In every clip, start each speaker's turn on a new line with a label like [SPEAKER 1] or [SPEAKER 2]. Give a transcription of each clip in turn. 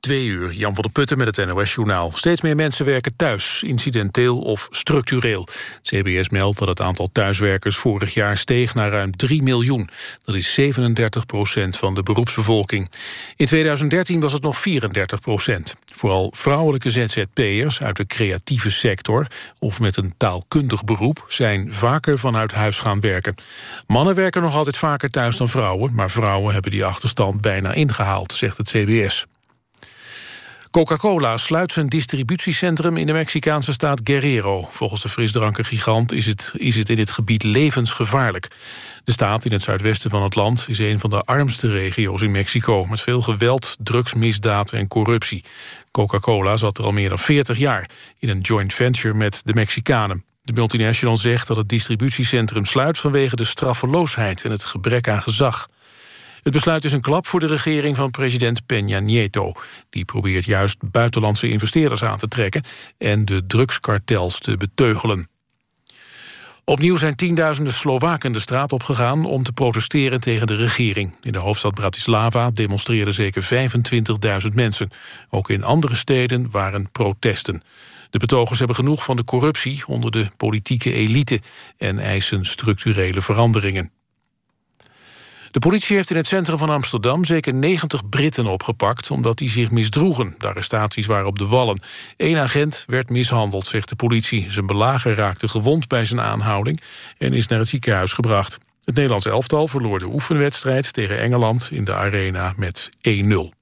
[SPEAKER 1] Twee uur, Jan van der Putten met het NOS-journaal. Steeds meer mensen werken thuis, incidenteel of structureel. Het CBS meldt dat het aantal thuiswerkers vorig jaar steeg naar ruim 3 miljoen. Dat is 37 procent van de beroepsbevolking. In 2013 was het nog 34 procent. Vooral vrouwelijke ZZP'ers uit de creatieve sector... of met een taalkundig beroep zijn vaker vanuit huis gaan werken. Mannen werken nog altijd vaker thuis dan vrouwen... maar vrouwen hebben die achterstand bijna ingehaald, zegt het CBS. Coca-Cola sluit zijn distributiecentrum in de Mexicaanse staat Guerrero. Volgens de frisdrankengigant is het, is het in dit gebied levensgevaarlijk. De staat in het zuidwesten van het land is een van de armste regio's in Mexico... met veel geweld, drugsmisdaad en corruptie. Coca-Cola zat er al meer dan 40 jaar in een joint venture met de Mexicanen. De multinational zegt dat het distributiecentrum sluit vanwege de straffeloosheid en het gebrek aan gezag. Het besluit is een klap voor de regering van president Peña Nieto. Die probeert juist buitenlandse investeerders aan te trekken... en de drugskartels te beteugelen. Opnieuw zijn tienduizenden Slowaken de straat opgegaan om te protesteren tegen de regering. In de hoofdstad Bratislava demonstreerden zeker 25.000 mensen. Ook in andere steden waren protesten. De betogers hebben genoeg van de corruptie onder de politieke elite... en eisen structurele veranderingen. De politie heeft in het centrum van Amsterdam zeker 90 Britten opgepakt... omdat die zich misdroegen. De arrestaties waren op de wallen. Eén agent werd mishandeld, zegt de politie. Zijn belager raakte gewond bij zijn aanhouding... en is naar het ziekenhuis gebracht. Het Nederlands elftal verloor de oefenwedstrijd tegen Engeland... in de arena met 1-0.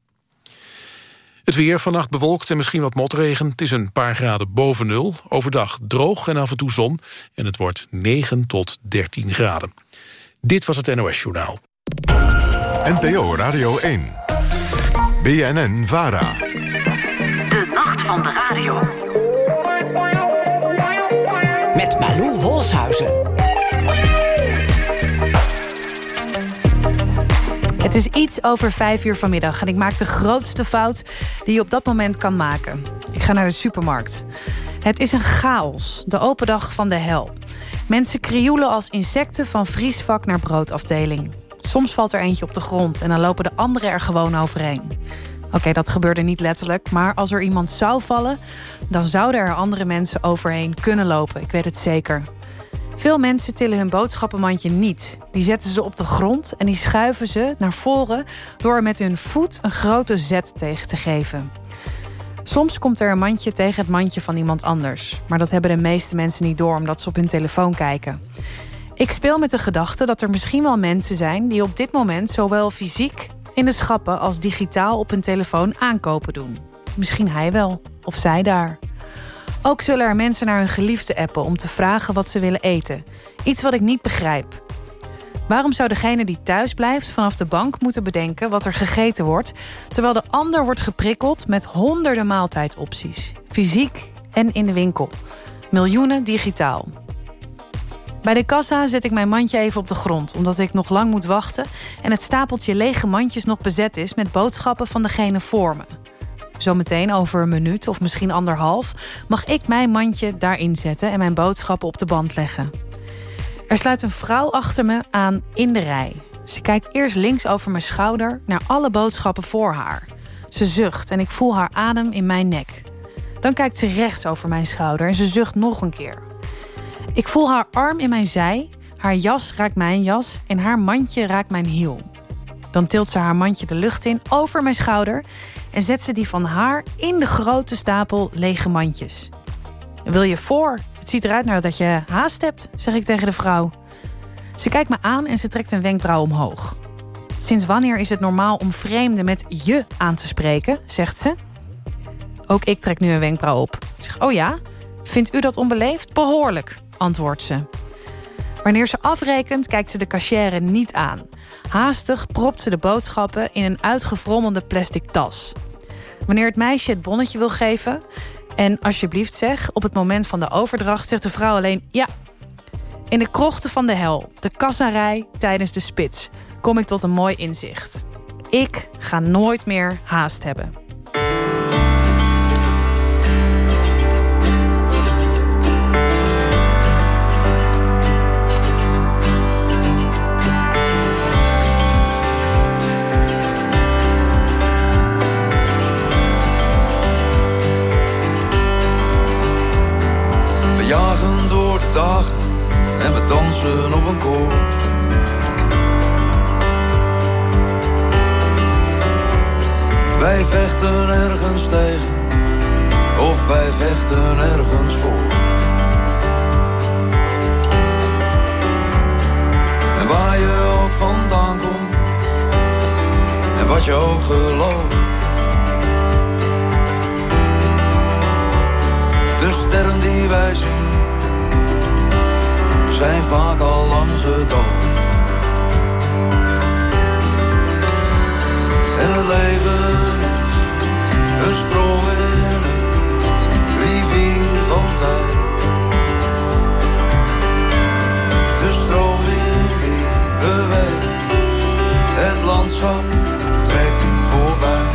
[SPEAKER 1] Het weer vannacht bewolkt en misschien wat motregen. Het is een paar graden boven nul. Overdag droog en af en toe zon. En het wordt 9 tot 13 graden. Dit was het NOS Journaal.
[SPEAKER 2] NPO Radio 1. BNN Vara.
[SPEAKER 3] De nacht van de radio.
[SPEAKER 4] Met Malou Holshuizen.
[SPEAKER 5] Het is iets over vijf uur vanmiddag en ik maak de grootste fout die je op dat moment kan maken. Ik ga naar de supermarkt. Het is een chaos, de open dag van de hel. Mensen krioelen als insecten van vriesvak naar broodafdeling. Soms valt er eentje op de grond en dan lopen de anderen er gewoon overheen. Oké, dat gebeurde niet letterlijk, maar als er iemand zou vallen... dan zouden er andere mensen overheen kunnen lopen, ik weet het zeker. Veel mensen tillen hun boodschappenmandje niet. Die zetten ze op de grond en die schuiven ze naar voren... door met hun voet een grote zet tegen te geven. Soms komt er een mandje tegen het mandje van iemand anders. Maar dat hebben de meeste mensen niet door omdat ze op hun telefoon kijken. Ik speel met de gedachte dat er misschien wel mensen zijn die op dit moment zowel fysiek in de schappen als digitaal op hun telefoon aankopen doen. Misschien hij wel, of zij daar. Ook zullen er mensen naar hun geliefde appen om te vragen wat ze willen eten. Iets wat ik niet begrijp. Waarom zou degene die thuis blijft vanaf de bank moeten bedenken wat er gegeten wordt, terwijl de ander wordt geprikkeld met honderden maaltijdopties, fysiek en in de winkel, miljoenen digitaal? Bij de kassa zet ik mijn mandje even op de grond, omdat ik nog lang moet wachten en het stapeltje lege mandjes nog bezet is met boodschappen van degene voor me. Zometeen over een minuut of misschien anderhalf mag ik mijn mandje daarin zetten en mijn boodschappen op de band leggen. Er sluit een vrouw achter me aan in de rij. Ze kijkt eerst links over mijn schouder naar alle boodschappen voor haar. Ze zucht en ik voel haar adem in mijn nek. Dan kijkt ze rechts over mijn schouder en ze zucht nog een keer. Ik voel haar arm in mijn zij, haar jas raakt mijn jas en haar mandje raakt mijn hiel. Dan tilt ze haar mandje de lucht in over mijn schouder en zet ze die van haar in de grote stapel lege mandjes. Wil je voor? Het ziet eruit naar dat je haast hebt, zeg ik tegen de vrouw. Ze kijkt me aan en ze trekt een wenkbrauw omhoog. Sinds wanneer is het normaal om vreemden met je aan te spreken, zegt ze. Ook ik trek nu een wenkbrauw op. Ik zeg, oh ja? Vindt u dat onbeleefd? Behoorlijk, antwoordt ze. Wanneer ze afrekent, kijkt ze de cachère niet aan. Haastig propt ze de boodschappen in een uitgefrommelde plastic tas. Wanneer het meisje het bonnetje wil geven... en alsjeblieft zeg, op het moment van de overdracht... zegt de vrouw alleen ja. In de krochten van de hel, de kassarij tijdens de spits... kom ik tot een mooi inzicht. Ik ga nooit meer haast hebben.
[SPEAKER 6] Dansen op een koord. Wij vechten ergens tegen, of wij vechten ergens voor. En waar je ook vandaan komt, en wat je ook gelooft. De sterren die wij zien, zijn vaak al lang gedoofd. Het leven is een sprong in een rivier van tijd. De stroming die beweegt, het landschap trekt voorbij.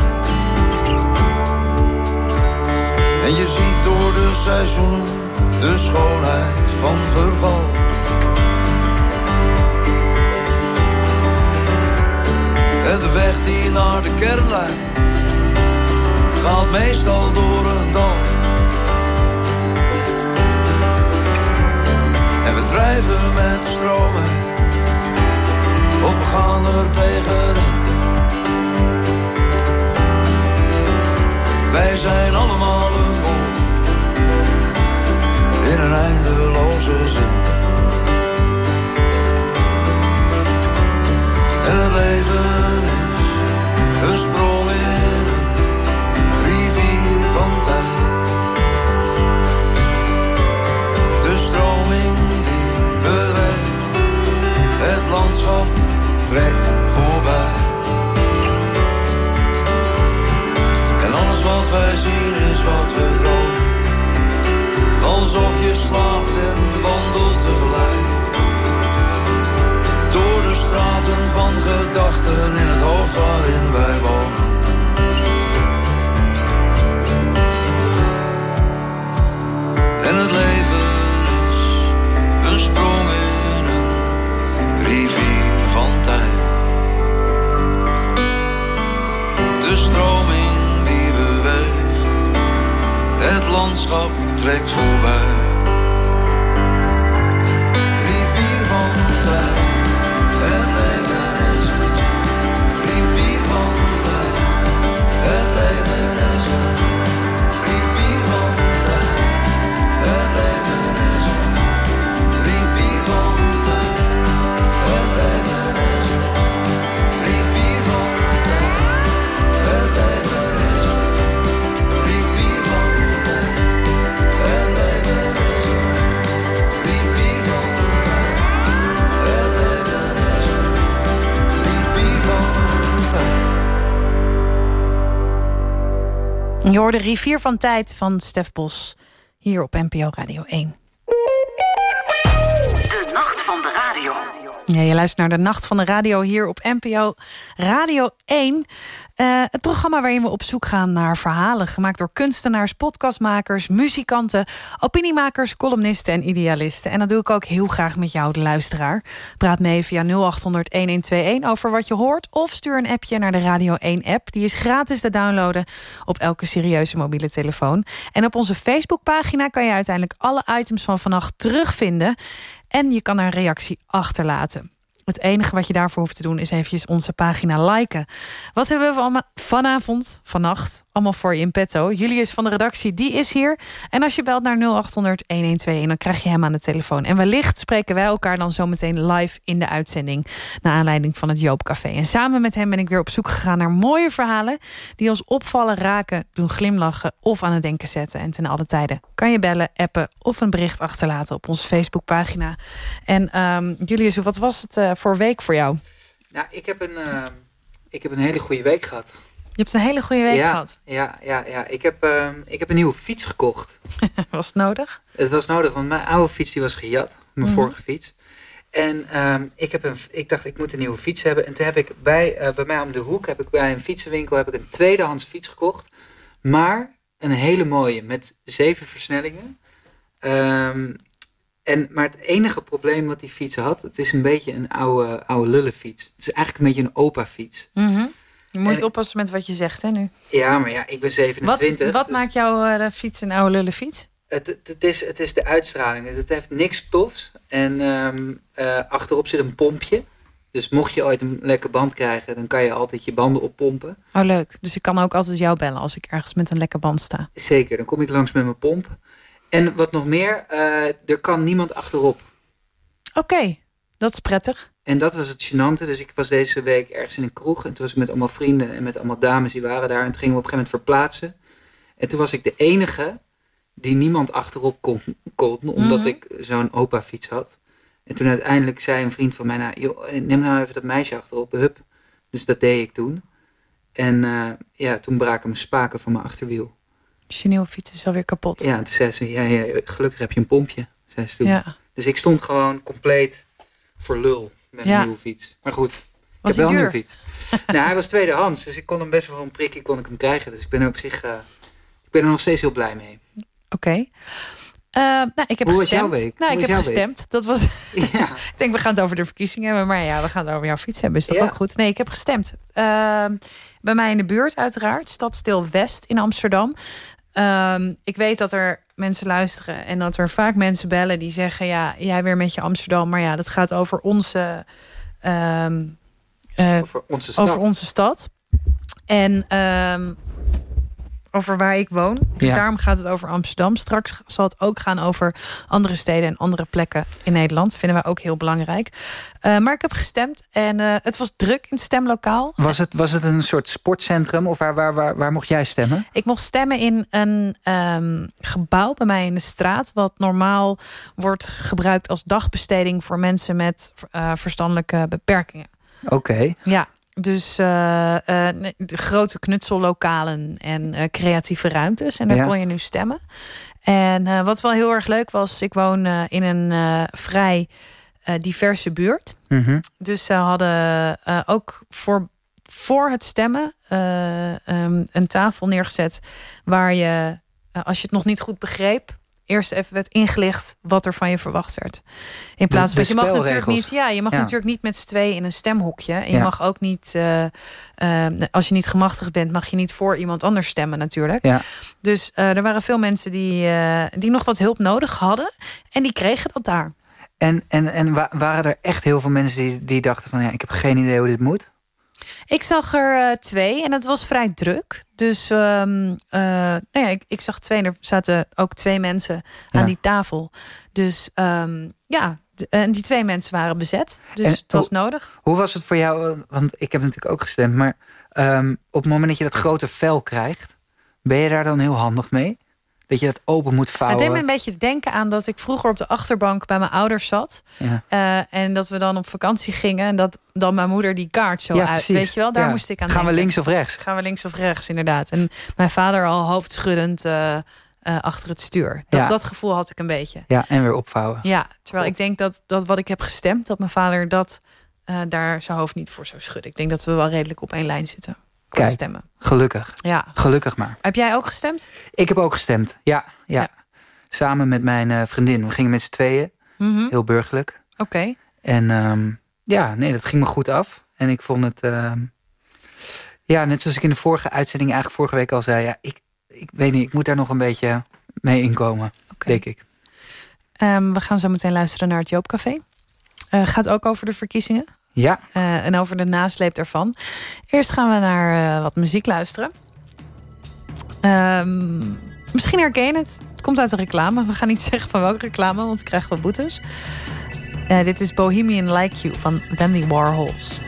[SPEAKER 6] En je ziet door de seizoenen de schoonheid van verval. Het weg die naar de kern leidt, gaat meestal door een dal. En we drijven met de stromen, of we gaan er tegenin. Wij zijn allemaal een woord in een eindeloze zin. Het leven is een sprong in een rivier van tijd. De stroming die beweegt, het landschap trekt voorbij. En alles wat wij zien is wat we dromen. Alsof je slaapt en wandelt van gedachten in het hoofd waarin wij wonen. En het leven is een sprong in een rivier van tijd. De stroming die beweegt, het landschap trekt voorbij.
[SPEAKER 5] Je hoorde Rivier van Tijd van Stef Bos hier op NPO Radio 1. Ja, je luistert naar de Nacht van de Radio hier op NPO Radio 1. Eh, het programma waarin we op zoek gaan naar verhalen... gemaakt door kunstenaars, podcastmakers, muzikanten... opiniemakers, columnisten en idealisten. En dat doe ik ook heel graag met jou, de luisteraar. Praat mee via 0800-1121 over wat je hoort... of stuur een appje naar de Radio 1-app. Die is gratis te downloaden op elke serieuze mobiele telefoon. En op onze Facebookpagina kan je uiteindelijk alle items van vannacht terugvinden... En je kan een reactie achterlaten. Het enige wat je daarvoor hoeft te doen is eventjes onze pagina liken. Wat hebben we van- vanavond, vannacht, allemaal voor je in petto? Julius van de redactie, die is hier. En als je belt naar 0800-1121, dan krijg je hem aan de telefoon. En wellicht spreken wij elkaar dan zometeen live in de uitzending... naar aanleiding van het Joopcafé. En samen met hem ben ik weer op zoek gegaan naar mooie verhalen... die ons opvallen, raken, doen glimlachen of aan het denken zetten. En ten alle tijden kan je bellen, appen of een bericht achterlaten... op onze Facebookpagina. En ehm, Julius, wat was het eh, voor week voor jou?
[SPEAKER 7] Nou, ik heb een, eh, ik heb een hele goede week gehad.
[SPEAKER 5] Je hebt een hele goede week
[SPEAKER 7] ja,
[SPEAKER 5] gehad.
[SPEAKER 7] Ja, ja, ja. Ik heb, ehm, ik heb een nieuwe fiets gekocht.
[SPEAKER 5] Was het nodig?
[SPEAKER 7] Het was nodig, want mijn oude fiets die was gejat. Mijn
[SPEAKER 5] Mhm.
[SPEAKER 7] vorige fiets. En ehm, ik, heb een, ik dacht, ik moet een nieuwe fiets hebben. En toen heb ik bij, eh, bij mij om de hoek, heb ik bij een fietsenwinkel, heb ik een tweedehands fiets gekocht. Maar een hele mooie, met zeven versnellingen. Ehm, en, maar het enige probleem wat die fiets had, het is een beetje een oude, oude lullenfiets. Het is eigenlijk een beetje een opa-fiets.
[SPEAKER 5] Mhm. Je moet
[SPEAKER 7] En-
[SPEAKER 5] oppassen met wat je zegt, hè, nu.
[SPEAKER 7] Ja, maar ja, ik ben
[SPEAKER 5] Wat,
[SPEAKER 7] 27.
[SPEAKER 5] wat
[SPEAKER 7] dus,
[SPEAKER 5] maakt jouw eh, fiets een oude lullenfiets?
[SPEAKER 7] het, het, het is, het is de uitstraling. Het, heeft niks tofs. En ehm, eh, achterop zit een pompje. Dus mocht je ooit een lekke band krijgen, dan kan je altijd je banden oppompen.
[SPEAKER 5] Oh, leuk. Dus ik kan ook altijd jou bellen als ik ergens met een lekker band sta.
[SPEAKER 7] Zeker, dan kom ik langs met mijn pomp. En wat nog meer, eh, er kan niemand achterop.
[SPEAKER 5] Oké, dat is prettig.
[SPEAKER 7] En dat was het gênante. Dus ik was deze week ergens in een kroeg. En toen was ik met allemaal vrienden en met allemaal dames die waren daar. En toen gingen we op een gegeven moment verplaatsen. En toen was ik de enige die niemand achterop kon. kon omdat
[SPEAKER 5] Mhm.
[SPEAKER 7] ik zo'n opa-fiets had. En toen uiteindelijk zei een vriend van mij... Nou, joh, neem nou even dat meisje achterop. Hup. Dus dat deed ik toen. En eh, ja, toen braken mijn spaken van mijn achterwiel.
[SPEAKER 5] Dus je nieuwe fiets is alweer kapot.
[SPEAKER 7] Ja, en toen zei ze... Ja, ja, gelukkig heb je een pompje. Zei ze toen.
[SPEAKER 5] Ja.
[SPEAKER 7] Dus ik stond gewoon compleet voor lul met
[SPEAKER 5] Ja.
[SPEAKER 7] een nieuwe fiets. Maar goed, ik
[SPEAKER 5] Was
[SPEAKER 7] heb
[SPEAKER 5] die
[SPEAKER 7] wel een nieuwe fiets. nou, hij was tweedehands, dus ik kon hem best wel voor een prikje kon ik hem krijgen. Dus ik ben er op zich, eh, ik ben er nog steeds heel blij mee.
[SPEAKER 5] Oké. Eh, nou, ik heb
[SPEAKER 7] Hoe
[SPEAKER 5] gestemd. Nou,
[SPEAKER 7] Hoe
[SPEAKER 5] ik heb
[SPEAKER 7] week?
[SPEAKER 5] gestemd. Dat was.
[SPEAKER 7] Ja.
[SPEAKER 5] ik denk, we gaan het over de verkiezingen hebben. Maar ja, we gaan het over jouw fiets hebben. Is toch
[SPEAKER 7] Ja.
[SPEAKER 5] ook goed? Nee, ik heb gestemd. Ehm, bij mij in de buurt, uiteraard. Stadsdeel West in Amsterdam. Ehm, ik weet dat er mensen luisteren en dat er vaak mensen bellen die zeggen: Ja, jij weer met je Amsterdam. Maar ja, dat gaat over onze. eh,
[SPEAKER 7] Over onze stad.
[SPEAKER 5] over onze stad. En ehm, over waar ik woon. Dus
[SPEAKER 7] Ja.
[SPEAKER 5] daarom gaat het over Amsterdam. Straks zal het ook gaan over andere steden en andere plekken in Nederland. Vinden wij ook heel belangrijk. Eh, maar ik heb gestemd en eh, het was druk in het stemlokaal.
[SPEAKER 8] Was het, was het een soort sportcentrum of waar, waar, waar, waar mocht jij stemmen?
[SPEAKER 5] Ik mocht stemmen in een ehm, gebouw bij mij in de straat, wat normaal wordt gebruikt als dagbesteding voor mensen met eh, verstandelijke beperkingen.
[SPEAKER 8] Oké.
[SPEAKER 5] Ja, dus eh, eh, de grote knutsellokalen en eh, creatieve ruimtes. En daar
[SPEAKER 8] Ja.
[SPEAKER 5] kon je nu stemmen. En wat wel heel erg leuk was, ik woon in een vrij diverse buurt.
[SPEAKER 8] Mhm.
[SPEAKER 5] Dus ze hadden ook voor, voor het stemmen eh, ehm, een tafel neergezet waar je, als je het nog niet goed begreep, eerst even werd ingelicht wat er van je verwacht werd. In plaats van, je mag natuurlijk niet, ja, je mag
[SPEAKER 8] Ja.
[SPEAKER 5] natuurlijk niet met z'n tweeën in een stemhokje. En je
[SPEAKER 8] Ja.
[SPEAKER 5] mag ook niet, eh, eh, als je niet gemachtigd bent, mag je niet voor iemand anders stemmen natuurlijk.
[SPEAKER 8] Ja.
[SPEAKER 5] Dus eh, er waren veel mensen die, die nog wat hulp nodig hadden. En die kregen dat daar.
[SPEAKER 8] En, en, en wa- waren er echt heel veel mensen die, die dachten van... ja, ik heb geen idee hoe dit moet?
[SPEAKER 5] Ik zag er eh, twee en het was vrij druk. Dus eh, nou ja, ik, ik zag twee en er zaten ook twee mensen aan die tafel. Dus ehm, ja, en die twee mensen waren bezet. Dus
[SPEAKER 8] En
[SPEAKER 5] het was
[SPEAKER 8] hoe-
[SPEAKER 5] nodig.
[SPEAKER 8] Hoe was het voor jou? Want ik heb natuurlijk ook gestemd. Maar ehm, op het moment dat je dat grote vel krijgt... ben je daar dan heel handig mee? Dat je dat open moet
[SPEAKER 5] Het
[SPEAKER 8] vouwen?
[SPEAKER 5] deed me een beetje denken aan dat ik vroeger op de achterbank bij mijn ouders zat.
[SPEAKER 8] Ja.
[SPEAKER 5] Eh, en dat we dan op vakantie gingen. En dat dan mijn moeder die kaart zo
[SPEAKER 8] Ja,
[SPEAKER 5] uit.
[SPEAKER 8] precies.
[SPEAKER 5] Weet je wel, daar
[SPEAKER 8] Ja.
[SPEAKER 5] moest ik aan
[SPEAKER 8] Gaan we links of rechts?
[SPEAKER 5] Gaan we links of rechts, inderdaad. En mijn vader al hoofdschuddend eh, eh, achter het stuur. Dat,
[SPEAKER 8] Ja.
[SPEAKER 5] dat gevoel had ik een beetje.
[SPEAKER 8] Ja, en weer opvouwen.
[SPEAKER 5] Ja, terwijl ik denk dat, dat wat ik heb gestemd, dat mijn vader dat daar zijn hoofd niet voor zou schudden. Ik denk dat we wel redelijk op één lijn zitten. Qua
[SPEAKER 8] Kijk.
[SPEAKER 5] stemmen.
[SPEAKER 8] Gelukkig.
[SPEAKER 5] Ja.
[SPEAKER 8] Gelukkig maar.
[SPEAKER 5] Heb jij ook gestemd?
[SPEAKER 8] Ik heb ook gestemd. Ja, ja.
[SPEAKER 5] Ja.
[SPEAKER 8] Samen met mijn eh, vriendin. We gingen met z'n tweeën.
[SPEAKER 5] Mhm.
[SPEAKER 8] Heel burgerlijk.
[SPEAKER 5] Oké.
[SPEAKER 8] En ehm, ja, nee, dat ging me goed af. En ik vond het... ehm, ja, net zoals ik in de vorige uitzending eigenlijk vorige week al zei... Ja, ik, ik weet niet, ik moet daar nog een beetje mee inkomen,
[SPEAKER 5] Oké.
[SPEAKER 8] denk ik.
[SPEAKER 5] Ehm, we gaan zo meteen luisteren naar het Joopcafé. Eh gaat ook over de verkiezingen.
[SPEAKER 8] Ja,
[SPEAKER 5] eh, en over de nasleep daarvan. Eerst gaan we naar eh, wat muziek luisteren. Ehm, misschien herken het. Het komt uit de reclame. We gaan niet zeggen van welke reclame, want dan krijgen we boetes. Eh, dit is Bohemian Like You van Wendy Warhols.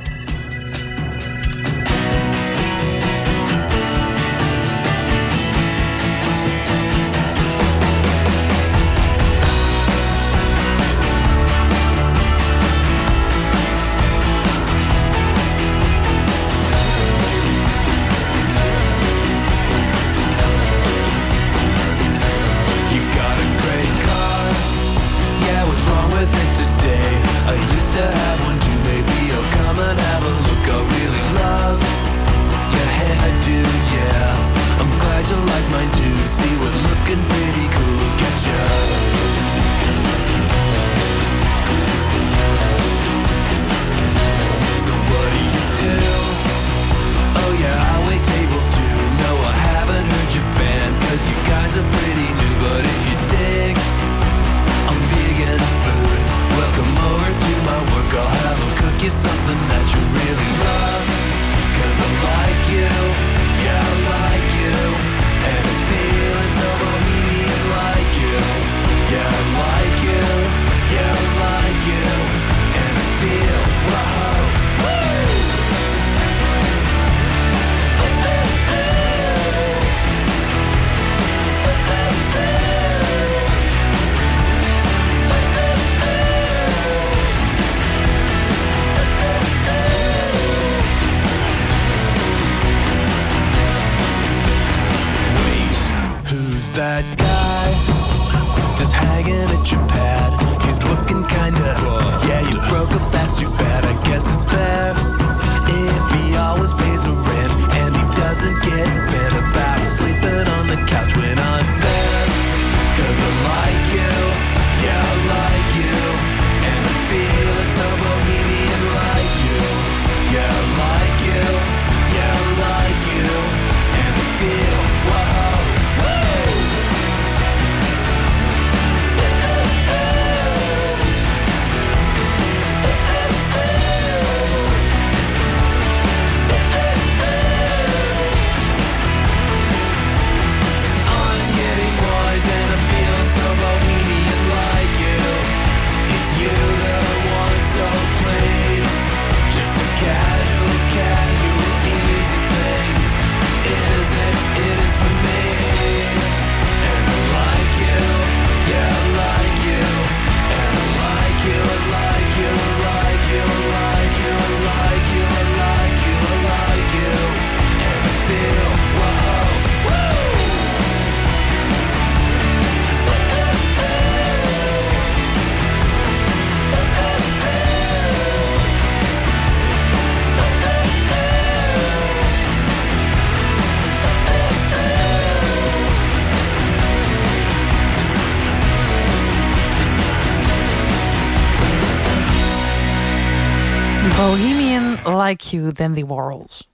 [SPEAKER 5] Than The Warhols.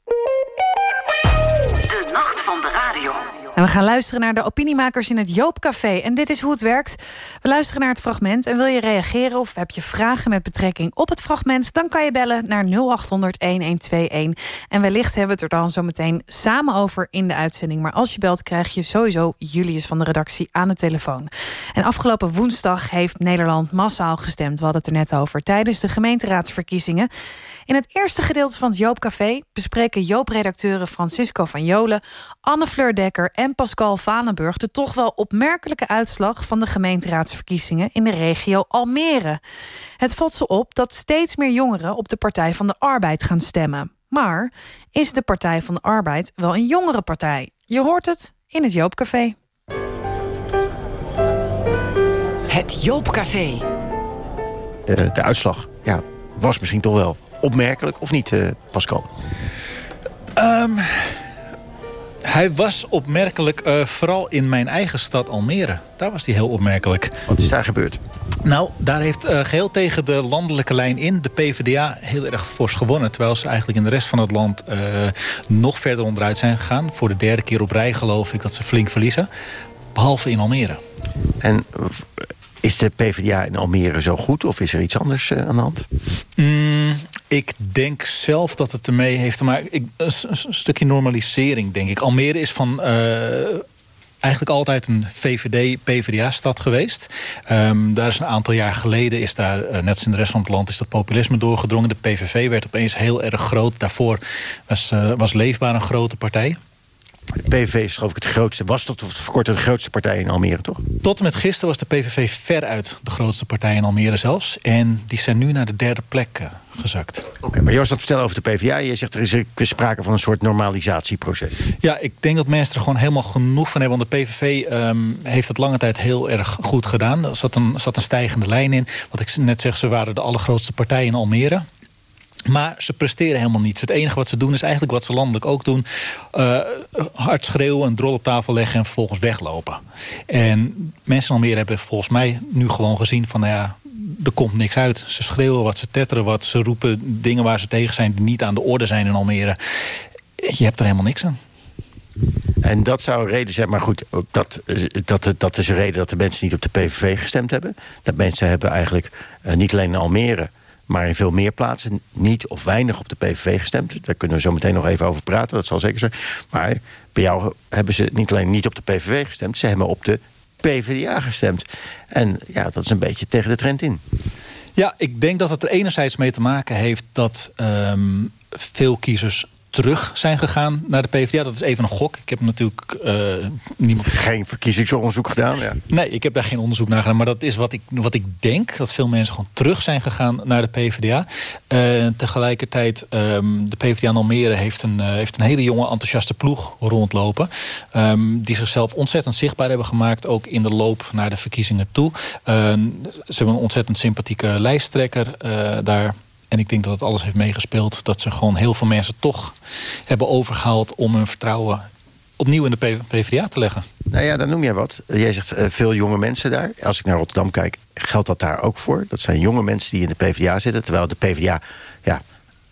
[SPEAKER 3] De nacht van de radio.
[SPEAKER 5] We gaan luisteren naar de opiniemakers in het Joopcafé. En dit is hoe het werkt. We luisteren naar het fragment en wil je reageren... of heb je vragen met betrekking op het fragment... dan kan je bellen naar 0800-1121. En wellicht hebben we het er dan zo meteen samen over in de uitzending. Maar als je belt krijg je sowieso Julius van de redactie aan de telefoon. En afgelopen woensdag heeft Nederland massaal gestemd. We hadden het er net over tijdens de gemeenteraadsverkiezingen. In het eerste gedeelte van het Joopcafé bespreken Joop-redacteuren Francisco van Jolen, Anne Fleur Dekker en Pascal Vanenburg de toch wel opmerkelijke uitslag van de gemeenteraadsverkiezingen in de regio Almere. Het valt ze op dat steeds meer jongeren op de Partij van de Arbeid gaan stemmen. Maar is de Partij van de Arbeid wel een jongere partij? Je hoort het in het Joopcafé.
[SPEAKER 4] Het Joopcafé.
[SPEAKER 9] de, de uitslag ja, was misschien toch wel opmerkelijk, of niet, eh, Pascal?
[SPEAKER 10] Ehm, hij was opmerkelijk, eh, vooral in mijn eigen stad Almere. Daar was hij heel opmerkelijk.
[SPEAKER 9] Wat is daar gebeurd?
[SPEAKER 10] Nou, daar heeft eh, geheel tegen de landelijke lijn in de PvdA heel erg fors gewonnen. Terwijl ze eigenlijk in de rest van het land eh, nog verder onderuit zijn gegaan. Voor de derde keer op rij geloof ik dat ze flink verliezen. Behalve in Almere.
[SPEAKER 9] En is de PvdA in Almere zo goed, of is er iets anders eh, aan de hand?
[SPEAKER 10] Mm, ik denk zelf dat het ermee heeft te maken... Een, stukje normalisering, denk ik. Almere is van... eh, eigenlijk altijd een VVD-PVDA-stad geweest. Ehm, daar is een aantal jaar geleden, is daar, eh, net als in de rest van het land... is dat populisme doorgedrongen. De PVV werd opeens heel erg groot. Daarvoor was, was Leefbaar een grote partij.
[SPEAKER 9] De PVV is geloof ik het grootste, was tot voor kort de grootste partij in Almere, toch?
[SPEAKER 10] Tot en met gisteren was de PVV veruit de grootste partij in Almere zelfs. En die zijn nu naar de derde plek eh, gezakt.
[SPEAKER 9] Oké, maar was dat vertellen over de PvdA. Je zegt er is sprake van een soort normalisatieproces.
[SPEAKER 10] Ja, ik denk dat mensen er gewoon helemaal genoeg van hebben. Want de PVV ehm, heeft het lange tijd heel erg goed gedaan. Er zat een, zat een stijgende lijn in. Wat ik net zeg, ze waren de allergrootste partij in Almere. Maar ze presteren helemaal niets. Het enige wat ze doen is eigenlijk wat ze landelijk ook doen. eh, hard schreeuwen, een drol op tafel leggen en vervolgens weglopen. En mensen in Almere hebben volgens mij nu gewoon gezien van... Nou ja, er komt niks uit. Ze schreeuwen wat, ze tetteren wat. Ze roepen dingen waar ze tegen zijn die niet aan de orde zijn in Almere. Je hebt er helemaal niks aan.
[SPEAKER 9] En dat zou een reden zijn, maar goed, dat, dat, dat is een reden dat de mensen niet op de PVV gestemd hebben. Dat mensen hebben eigenlijk eh, niet alleen in Almere, maar in veel meer plaatsen niet of weinig op de PVV gestemd. Daar kunnen we zo meteen nog even over praten, dat zal zeker zijn. Maar bij jou hebben ze niet alleen niet op de PVV gestemd, ze hebben op de PvdA gestemd. En ja, dat is een beetje tegen de trend in.
[SPEAKER 10] Ja, ik denk dat het er enerzijds mee te maken heeft dat ehm, veel kiezers terug zijn gegaan naar de PvdA. Dat is even een gok. Ik heb natuurlijk uh, niemand...
[SPEAKER 9] Geen verkiezingsonderzoek gedaan, ja.
[SPEAKER 10] Nee, ik heb daar geen onderzoek naar gedaan. Maar dat is wat ik, wat ik denk. Dat veel mensen gewoon terug zijn gegaan naar de PvdA. Uh, tegelijkertijd, um, de PvdA in Almere heeft een, uh, heeft een hele jonge enthousiaste ploeg rondlopen. Um, die zichzelf ontzettend zichtbaar hebben gemaakt. Ook in de loop naar de verkiezingen toe. ze hebben een ontzettend sympathieke lijsttrekker daar... En ik denk dat het alles heeft meegespeeld. Dat ze gewoon heel veel mensen toch hebben overgehaald om hun vertrouwen opnieuw in de PvdA te leggen.
[SPEAKER 9] Nou ja, dan noem jij wat. Jij zegt uh, veel jonge mensen daar. Als ik naar Rotterdam kijk, geldt dat daar ook voor. Dat zijn jonge mensen die in de PvdA zitten. Terwijl de PvdA ja,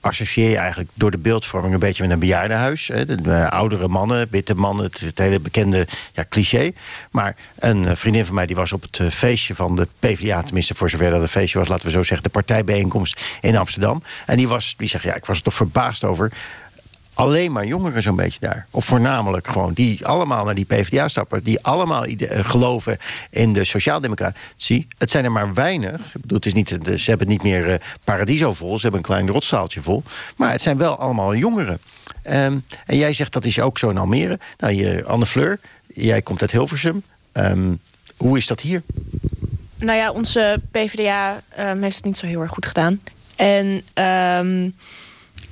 [SPEAKER 9] associeer je eigenlijk door de beeldvorming een beetje met een bejaardenhuis. Hè. De, de, oudere mannen, witte mannen, het, het hele bekende ja, cliché. Maar een uh, vriendin van mij die was op het uh, feestje van de PvdA... tenminste voor zover dat een feestje was, laten we zo zeggen... de partijbijeenkomst in Amsterdam. En die, was, die zegt, ja, ik was er toch verbaasd over alleen maar jongeren zo'n beetje daar. Of voornamelijk gewoon, die allemaal naar die PvdA stappen... die allemaal geloven in de sociaaldemocratie. Het zijn er maar weinig. Ik bedoel, het is niet, ze hebben niet meer uh, paradiso vol. Ze hebben een klein rotstaaltje vol. Maar het zijn wel allemaal jongeren. Um, en jij zegt dat is ook zo in Almere. Nou, je, Anne Fleur, jij komt uit Hilversum. Um, hoe is dat hier?
[SPEAKER 11] Nou ja, onze PvdA um, heeft het niet zo heel erg goed gedaan. En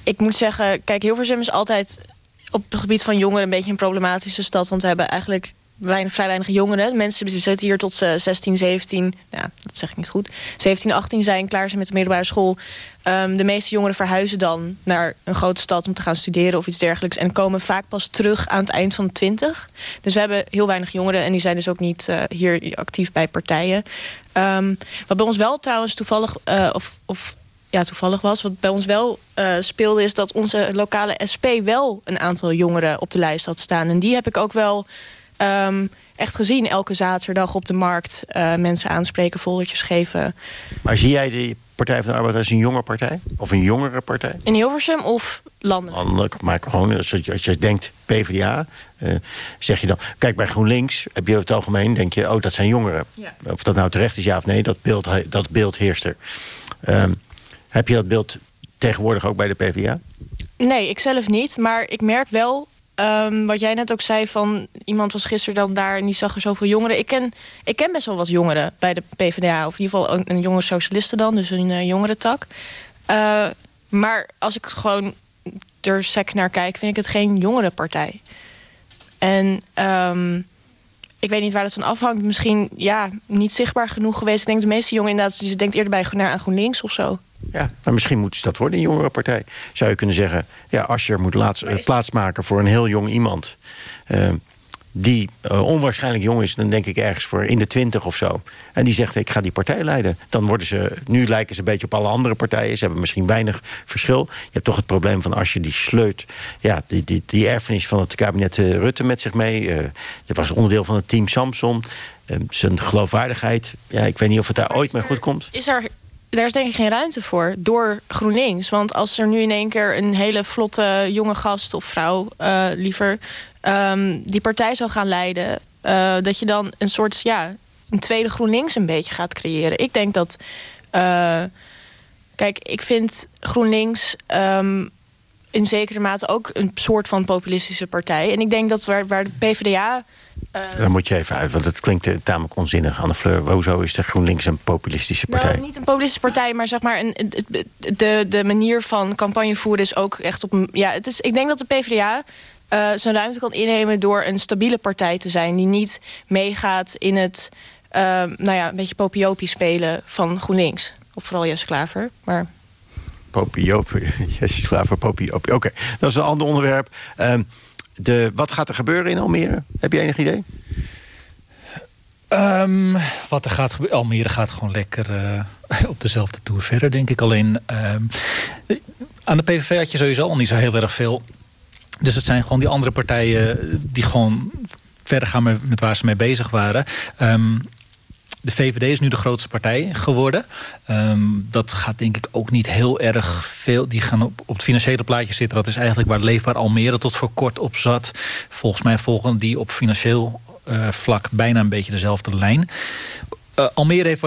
[SPEAKER 11] ik moet zeggen, kijk, Hilversum is altijd op het gebied van jongeren een beetje een problematische stad. Want we hebben eigenlijk weinig, vrij weinig jongeren. Mensen zitten hier tot ze 16, 17, ja, dat zeg ik niet goed. 17, 18 zijn, klaar zijn met de middelbare school. Um, de meeste jongeren verhuizen dan naar een grote stad om te gaan studeren of iets dergelijks. En komen vaak pas terug aan het eind van de 20. Dus we hebben heel weinig jongeren en die zijn dus ook niet uh, hier actief bij partijen. Um, wat bij ons wel trouwens toevallig, uh, of, of ja, toevallig was. Wat bij ons wel uh, speelde is dat onze lokale SP wel een aantal jongeren op de lijst had staan. En die heb ik ook wel um, echt gezien elke zaterdag op de markt. Uh, mensen aanspreken, foldertjes geven.
[SPEAKER 9] Maar zie jij de Partij van de Arbeid als een jonge partij? Of een jongere partij?
[SPEAKER 11] In Hilversum of landelijk?
[SPEAKER 9] Landelijk, maar gewoon als je, als je denkt PvdA, uh, zeg je dan... Kijk, bij GroenLinks heb je over het algemeen, denk je... oh, dat zijn jongeren.
[SPEAKER 11] Ja.
[SPEAKER 9] Of dat nou terecht is, ja of nee, dat beeld, dat beeld heerst er. Um, heb je dat beeld tegenwoordig ook bij de PvdA?
[SPEAKER 11] Nee, ik zelf niet. Maar ik merk wel, um, wat jij net ook zei... van iemand was gisteren dan daar en die zag er zoveel jongeren. Ik ken, ik ken best wel wat jongeren bij de PvdA. Of in ieder geval een, een jonge socialisten dan, dus een uh, jongerentak. Uh, maar als ik gewoon er sec naar kijk... vind ik het geen jongerenpartij. En... Um, ik weet niet waar dat van afhangt. Misschien ja, niet zichtbaar genoeg geweest. Ik denk de meeste jongeren inderdaad, die denkt eerder bij naar aan GroenLinks of zo.
[SPEAKER 9] Ja, maar misschien moeten ze dat worden, een jongerenpartij. Zou je kunnen zeggen, ja, Asscher moet laats, uh, plaatsmaken voor een heel jong iemand. Uh, die uh, onwaarschijnlijk jong is, dan denk ik ergens voor in de twintig of zo. En die zegt, ik ga die partij leiden. Dan worden ze, nu lijken ze een beetje op alle andere partijen. Ze hebben misschien weinig verschil. Je hebt toch het probleem van als je die sleut... ja, die, die, die erfenis van het kabinet uh, Rutte met zich mee. Uh, dat was onderdeel van het team Samson. Zijn geloofwaardigheid, ja, ik weet niet of het daar maar ooit mee goed komt.
[SPEAKER 11] Is er daar is denk ik geen ruimte voor door GroenLinks. Want als er nu in één keer een hele vlotte jonge gast of vrouw uh, liever... Um, die partij zou gaan leiden... Uh, dat je dan een soort, ja, een tweede GroenLinks een beetje gaat creëren. Ik denk dat... Uh, kijk, ik vind GroenLinks... Um, in zekere mate ook een soort van populistische partij. En ik denk dat waar, waar de PvdA...
[SPEAKER 9] Uh, Dan moet je even uit, want het klinkt uh, tamelijk onzinnig. Anne Fleur, hoezo is de GroenLinks een populistische partij?
[SPEAKER 11] Nou, niet een populistische partij, maar zeg maar... Een, de, de manier van campagne voeren is ook echt op... Ja, het is, ik denk dat de PvdA uh, zijn ruimte kan innemen... door een stabiele partij te zijn... die niet meegaat in het uh, nou ja, een beetje popiopie spelen van GroenLinks. Of vooral Jesse Klaver, maar...
[SPEAKER 9] Popiopi, Jesse Klaver, Popiopi. Oké, okay. dat is een ander onderwerp. Uh, de, wat gaat er gebeuren in Almere? Heb je enig idee?
[SPEAKER 10] Um, wat er gaat gebeuren? Almere gaat gewoon lekker uh, op dezelfde tour verder, denk ik. Alleen um, aan de PVV had je sowieso al niet zo heel erg veel. Dus het zijn gewoon die andere partijen die gewoon verder gaan met, waar ze mee bezig waren. Um, de VVD is nu de grootste partij geworden. Um, dat gaat denk ik ook niet heel erg veel. Die gaan op, op het financiële plaatje zitten. Dat is eigenlijk waar Leefbaar Almere tot voor kort op zat. Volgens mij volgen die op financieel uh, vlak bijna een beetje dezelfde lijn. Uh, Almere heeft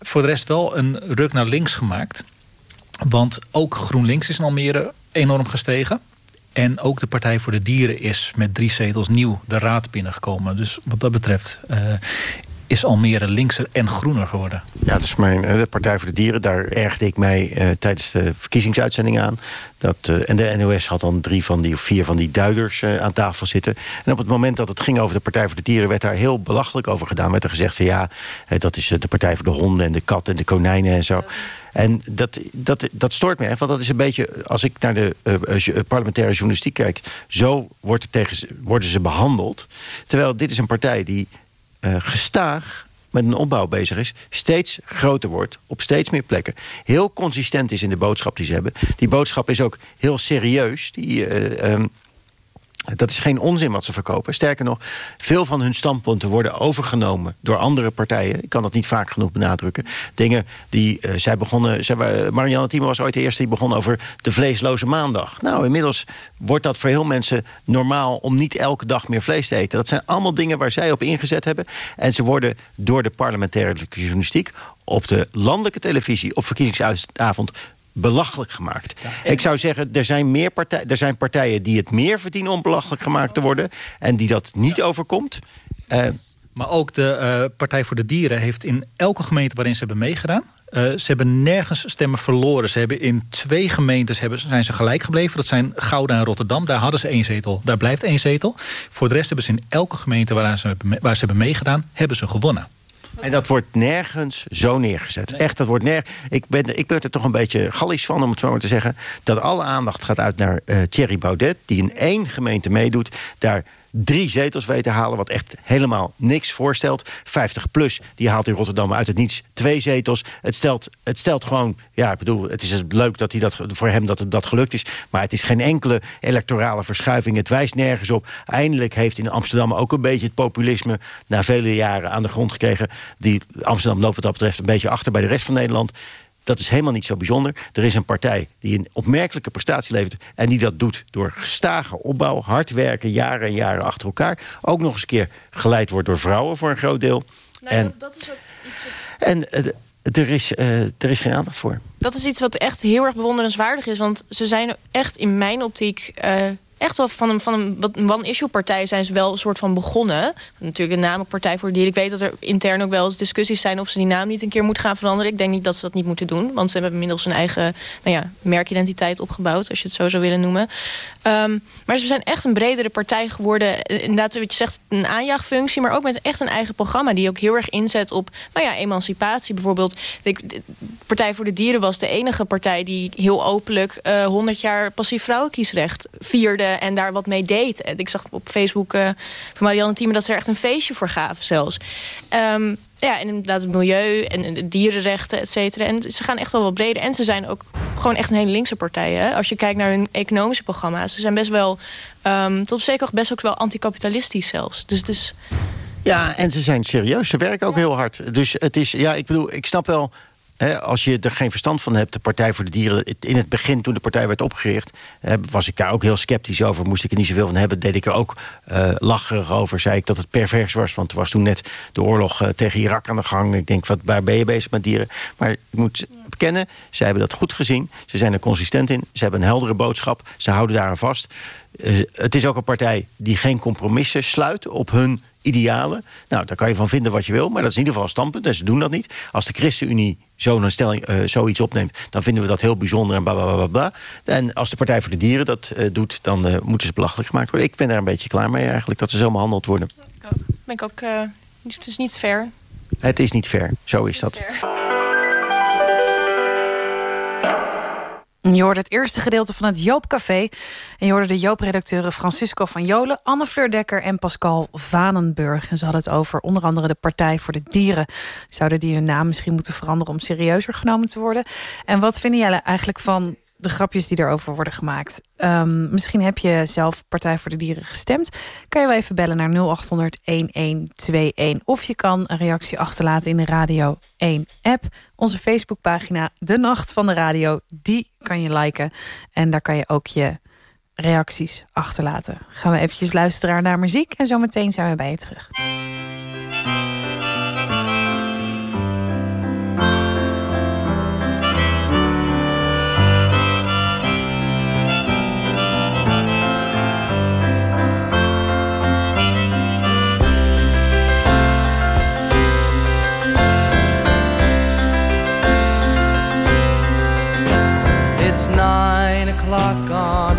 [SPEAKER 10] voor de rest wel een ruk naar links gemaakt. Want ook GroenLinks is in Almere enorm gestegen. En ook de Partij voor de Dieren is met drie zetels nieuw de raad binnengekomen. Dus wat dat betreft eh, is Almere linkser en groener geworden.
[SPEAKER 9] Ja, dat is mijn eh, de Partij voor de Dieren. Daar ergde ik mij eh, tijdens de verkiezingsuitzending aan. Dat, eh, en de NOS had dan drie van die, of vier van die duiders aan tafel zitten. En op het moment dat het ging over de Partij voor de Dieren... werd daar heel belachelijk over gedaan. Werd er gezegd van ja, dat is de Partij voor de Honden... en de katten en de konijnen en zo. En dat, dat, dat stoort me echt, want dat is een beetje... als ik naar de parlementaire journalistiek kijk... zo wordt tegen, worden ze behandeld. Terwijl dit is een partij die eh, gestaag met een opbouw bezig is... steeds groter wordt, op steeds meer plekken. Heel consistent is in de boodschap die ze hebben. Die boodschap is ook heel serieus. Die, eh, ehm, dat is geen onzin wat ze verkopen. Sterker nog, veel van hun standpunten worden overgenomen door andere partijen. Ik kan dat niet vaak genoeg benadrukken. Dingen die eh, zij begonnen. Zij, Marianne Thieme was ooit de eerste die begon over de vleesloze maandag. Nou, inmiddels wordt dat voor heel mensen normaal om niet elke dag meer vlees te eten. Dat zijn allemaal dingen waar zij op ingezet hebben. En ze worden door de parlementaire journalistiek op de landelijke televisie op verkiezingsavond belachelijk gemaakt. Ik zou zeggen, er zijn, meer partij, er zijn partijen die het meer verdienen om belachelijk gemaakt te worden... en die dat niet overkomt. Eh,
[SPEAKER 10] Maar ook de eh, Partij voor de Dieren heeft in elke gemeente waarin ze hebben meegedaan... eh, ze hebben nergens stemmen verloren. Ze hebben in twee gemeentes hebben, zijn ze gelijk gebleven. Dat zijn Gouda en Rotterdam. Daar hadden ze één zetel. Daar blijft één zetel. Voor de rest hebben ze in elke gemeente waar ze, waar ze hebben meegedaan... hebben ze gewonnen.
[SPEAKER 9] En dat wordt nergens zo neergezet. Echt, dat wordt nergens. Ik ben, ik ben er toch een beetje gallisch van, om het zo maar te zeggen. Dat alle aandacht gaat uit naar eh Thierry Baudet, die in één gemeente meedoet. Daar drie zetels weet te halen, wat echt helemaal niks voorstelt. 50 plus, die haalt in Rotterdam uit het niets twee zetels. Het stelt, het stelt gewoon, ja, ik bedoel, het is leuk dat hij dat, voor hem dat dat gelukt is. Maar het is geen enkele electorale verschuiving. Het wijst nergens op. Eindelijk heeft in Amsterdam ook een beetje het populisme... na vele jaren aan de grond gekregen. Die, Amsterdam loopt wat dat betreft een beetje achter bij de rest van Nederland. Dat is helemaal niet zo bijzonder. Er is een partij die een opmerkelijke prestatie levert... en die dat doet door gestage opbouw, hard werken... jaren en jaren achter elkaar. Ook nog eens een keer geleid wordt door vrouwen voor een groot deel. en
[SPEAKER 11] dat is ook
[SPEAKER 9] en eh, er, is, eh, er is geen aandacht voor.
[SPEAKER 11] Dat is iets wat echt heel erg bewonderenswaardig is. Want ze zijn echt in mijn optiek... eh, echt wel van een, van een wat een one-issue-partij zijn ze wel een soort van begonnen. Natuurlijk de naam Partij voor de Dieren. Ik weet dat er intern ook wel eens discussies zijn... of ze die naam niet een keer moeten gaan veranderen. Ik denk niet dat ze dat niet moeten doen. Want ze hebben inmiddels een eigen nou ja, merkidentiteit opgebouwd... als je het zo zou willen noemen. Ehm, maar ze zijn echt een bredere partij geworden. Eh, Inderdaad, wat je zegt, een aanjaagfunctie... maar ook met echt een eigen programma... die ook heel erg inzet op nou ja, emancipatie. Bijvoorbeeld, de, de Partij voor de Dieren was de enige partij... die heel openlijk eh 100 jaar passief vrouwenkiesrecht vierde... en daar wat mee deed. Ik zag op Facebook eh, van Marianne Thieme... dat ze er echt een feestje voor gaven zelfs. Ehm, ja, en inderdaad het milieu en de dierenrechten, et cetera. En ze gaan echt wel wat breder. En ze zijn ook gewoon echt een hele linkse partij. Hè? Als je kijkt naar hun economische programma's. Ze zijn best wel, um, tot op zeker hoogte best ook wel anticapitalistisch zelfs. Dus, dus
[SPEAKER 9] Ja, en ze zijn serieus. Ze werken ook heel hard. Dus het is, ja, ik bedoel, ik snap wel. Als je er geen verstand van hebt, de Partij voor de Dieren... in het begin, toen de partij werd opgericht... was ik daar ook heel sceptisch over. Moest ik er niet zoveel van hebben, deed ik er ook lacherig over. Zei ik dat het pervers was, want er was toen net de oorlog eh, tegen Irak aan de gang. Ik denk, wat, waar ben je bezig met dieren? Maar ik moet bekennen, ze hebben dat goed gezien. Ze zijn er consistent in. Ze hebben een heldere boodschap. Ze houden daaraan vast. Eh, het is ook een partij die geen compromissen sluit op hun idealen. Nou, daar kan je van vinden wat je wil, maar dat is in ieder geval een standpunt. En ze doen dat niet. Als de ChristenUnie zo'n stelling, eh, zoiets opneemt... dan vinden we dat heel bijzonder en bla, bla, bla, bla. En als de Partij voor de Dieren dat eh, doet... dan eh, moeten ze belachelijk gemaakt worden. Ik ben daar een beetje klaar mee eigenlijk, dat ze zo behandeld worden.
[SPEAKER 11] ben ik ook, uh, het is niet fair.
[SPEAKER 9] Het is niet fair, zo is dat.
[SPEAKER 5] Je hoorde het eerste gedeelte van het Joopcafé. En je hoorde de Joop-redacteuren Francisco van Jolen... Anne Fleur Dekker en Pascal Vanenburg. En ze hadden het over onder andere de Partij voor de Dieren. Zouden die hun naam misschien moeten veranderen... om serieuzer genomen te worden? En wat vinden jullie eigenlijk van de grapjes die erover worden gemaakt. Um, misschien heb je zelf Partij voor de Dieren gestemd. Kan je wel even bellen naar 0800-1121. Of je kan een reactie achterlaten in de Radio 1-app. Onze Facebookpagina De Nacht van de Radio, die kan je liken. En daar kan je ook je reacties achterlaten. Gaan we eventjes luisteren naar muziek en zometeen zijn we bij je terug.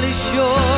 [SPEAKER 12] Really sure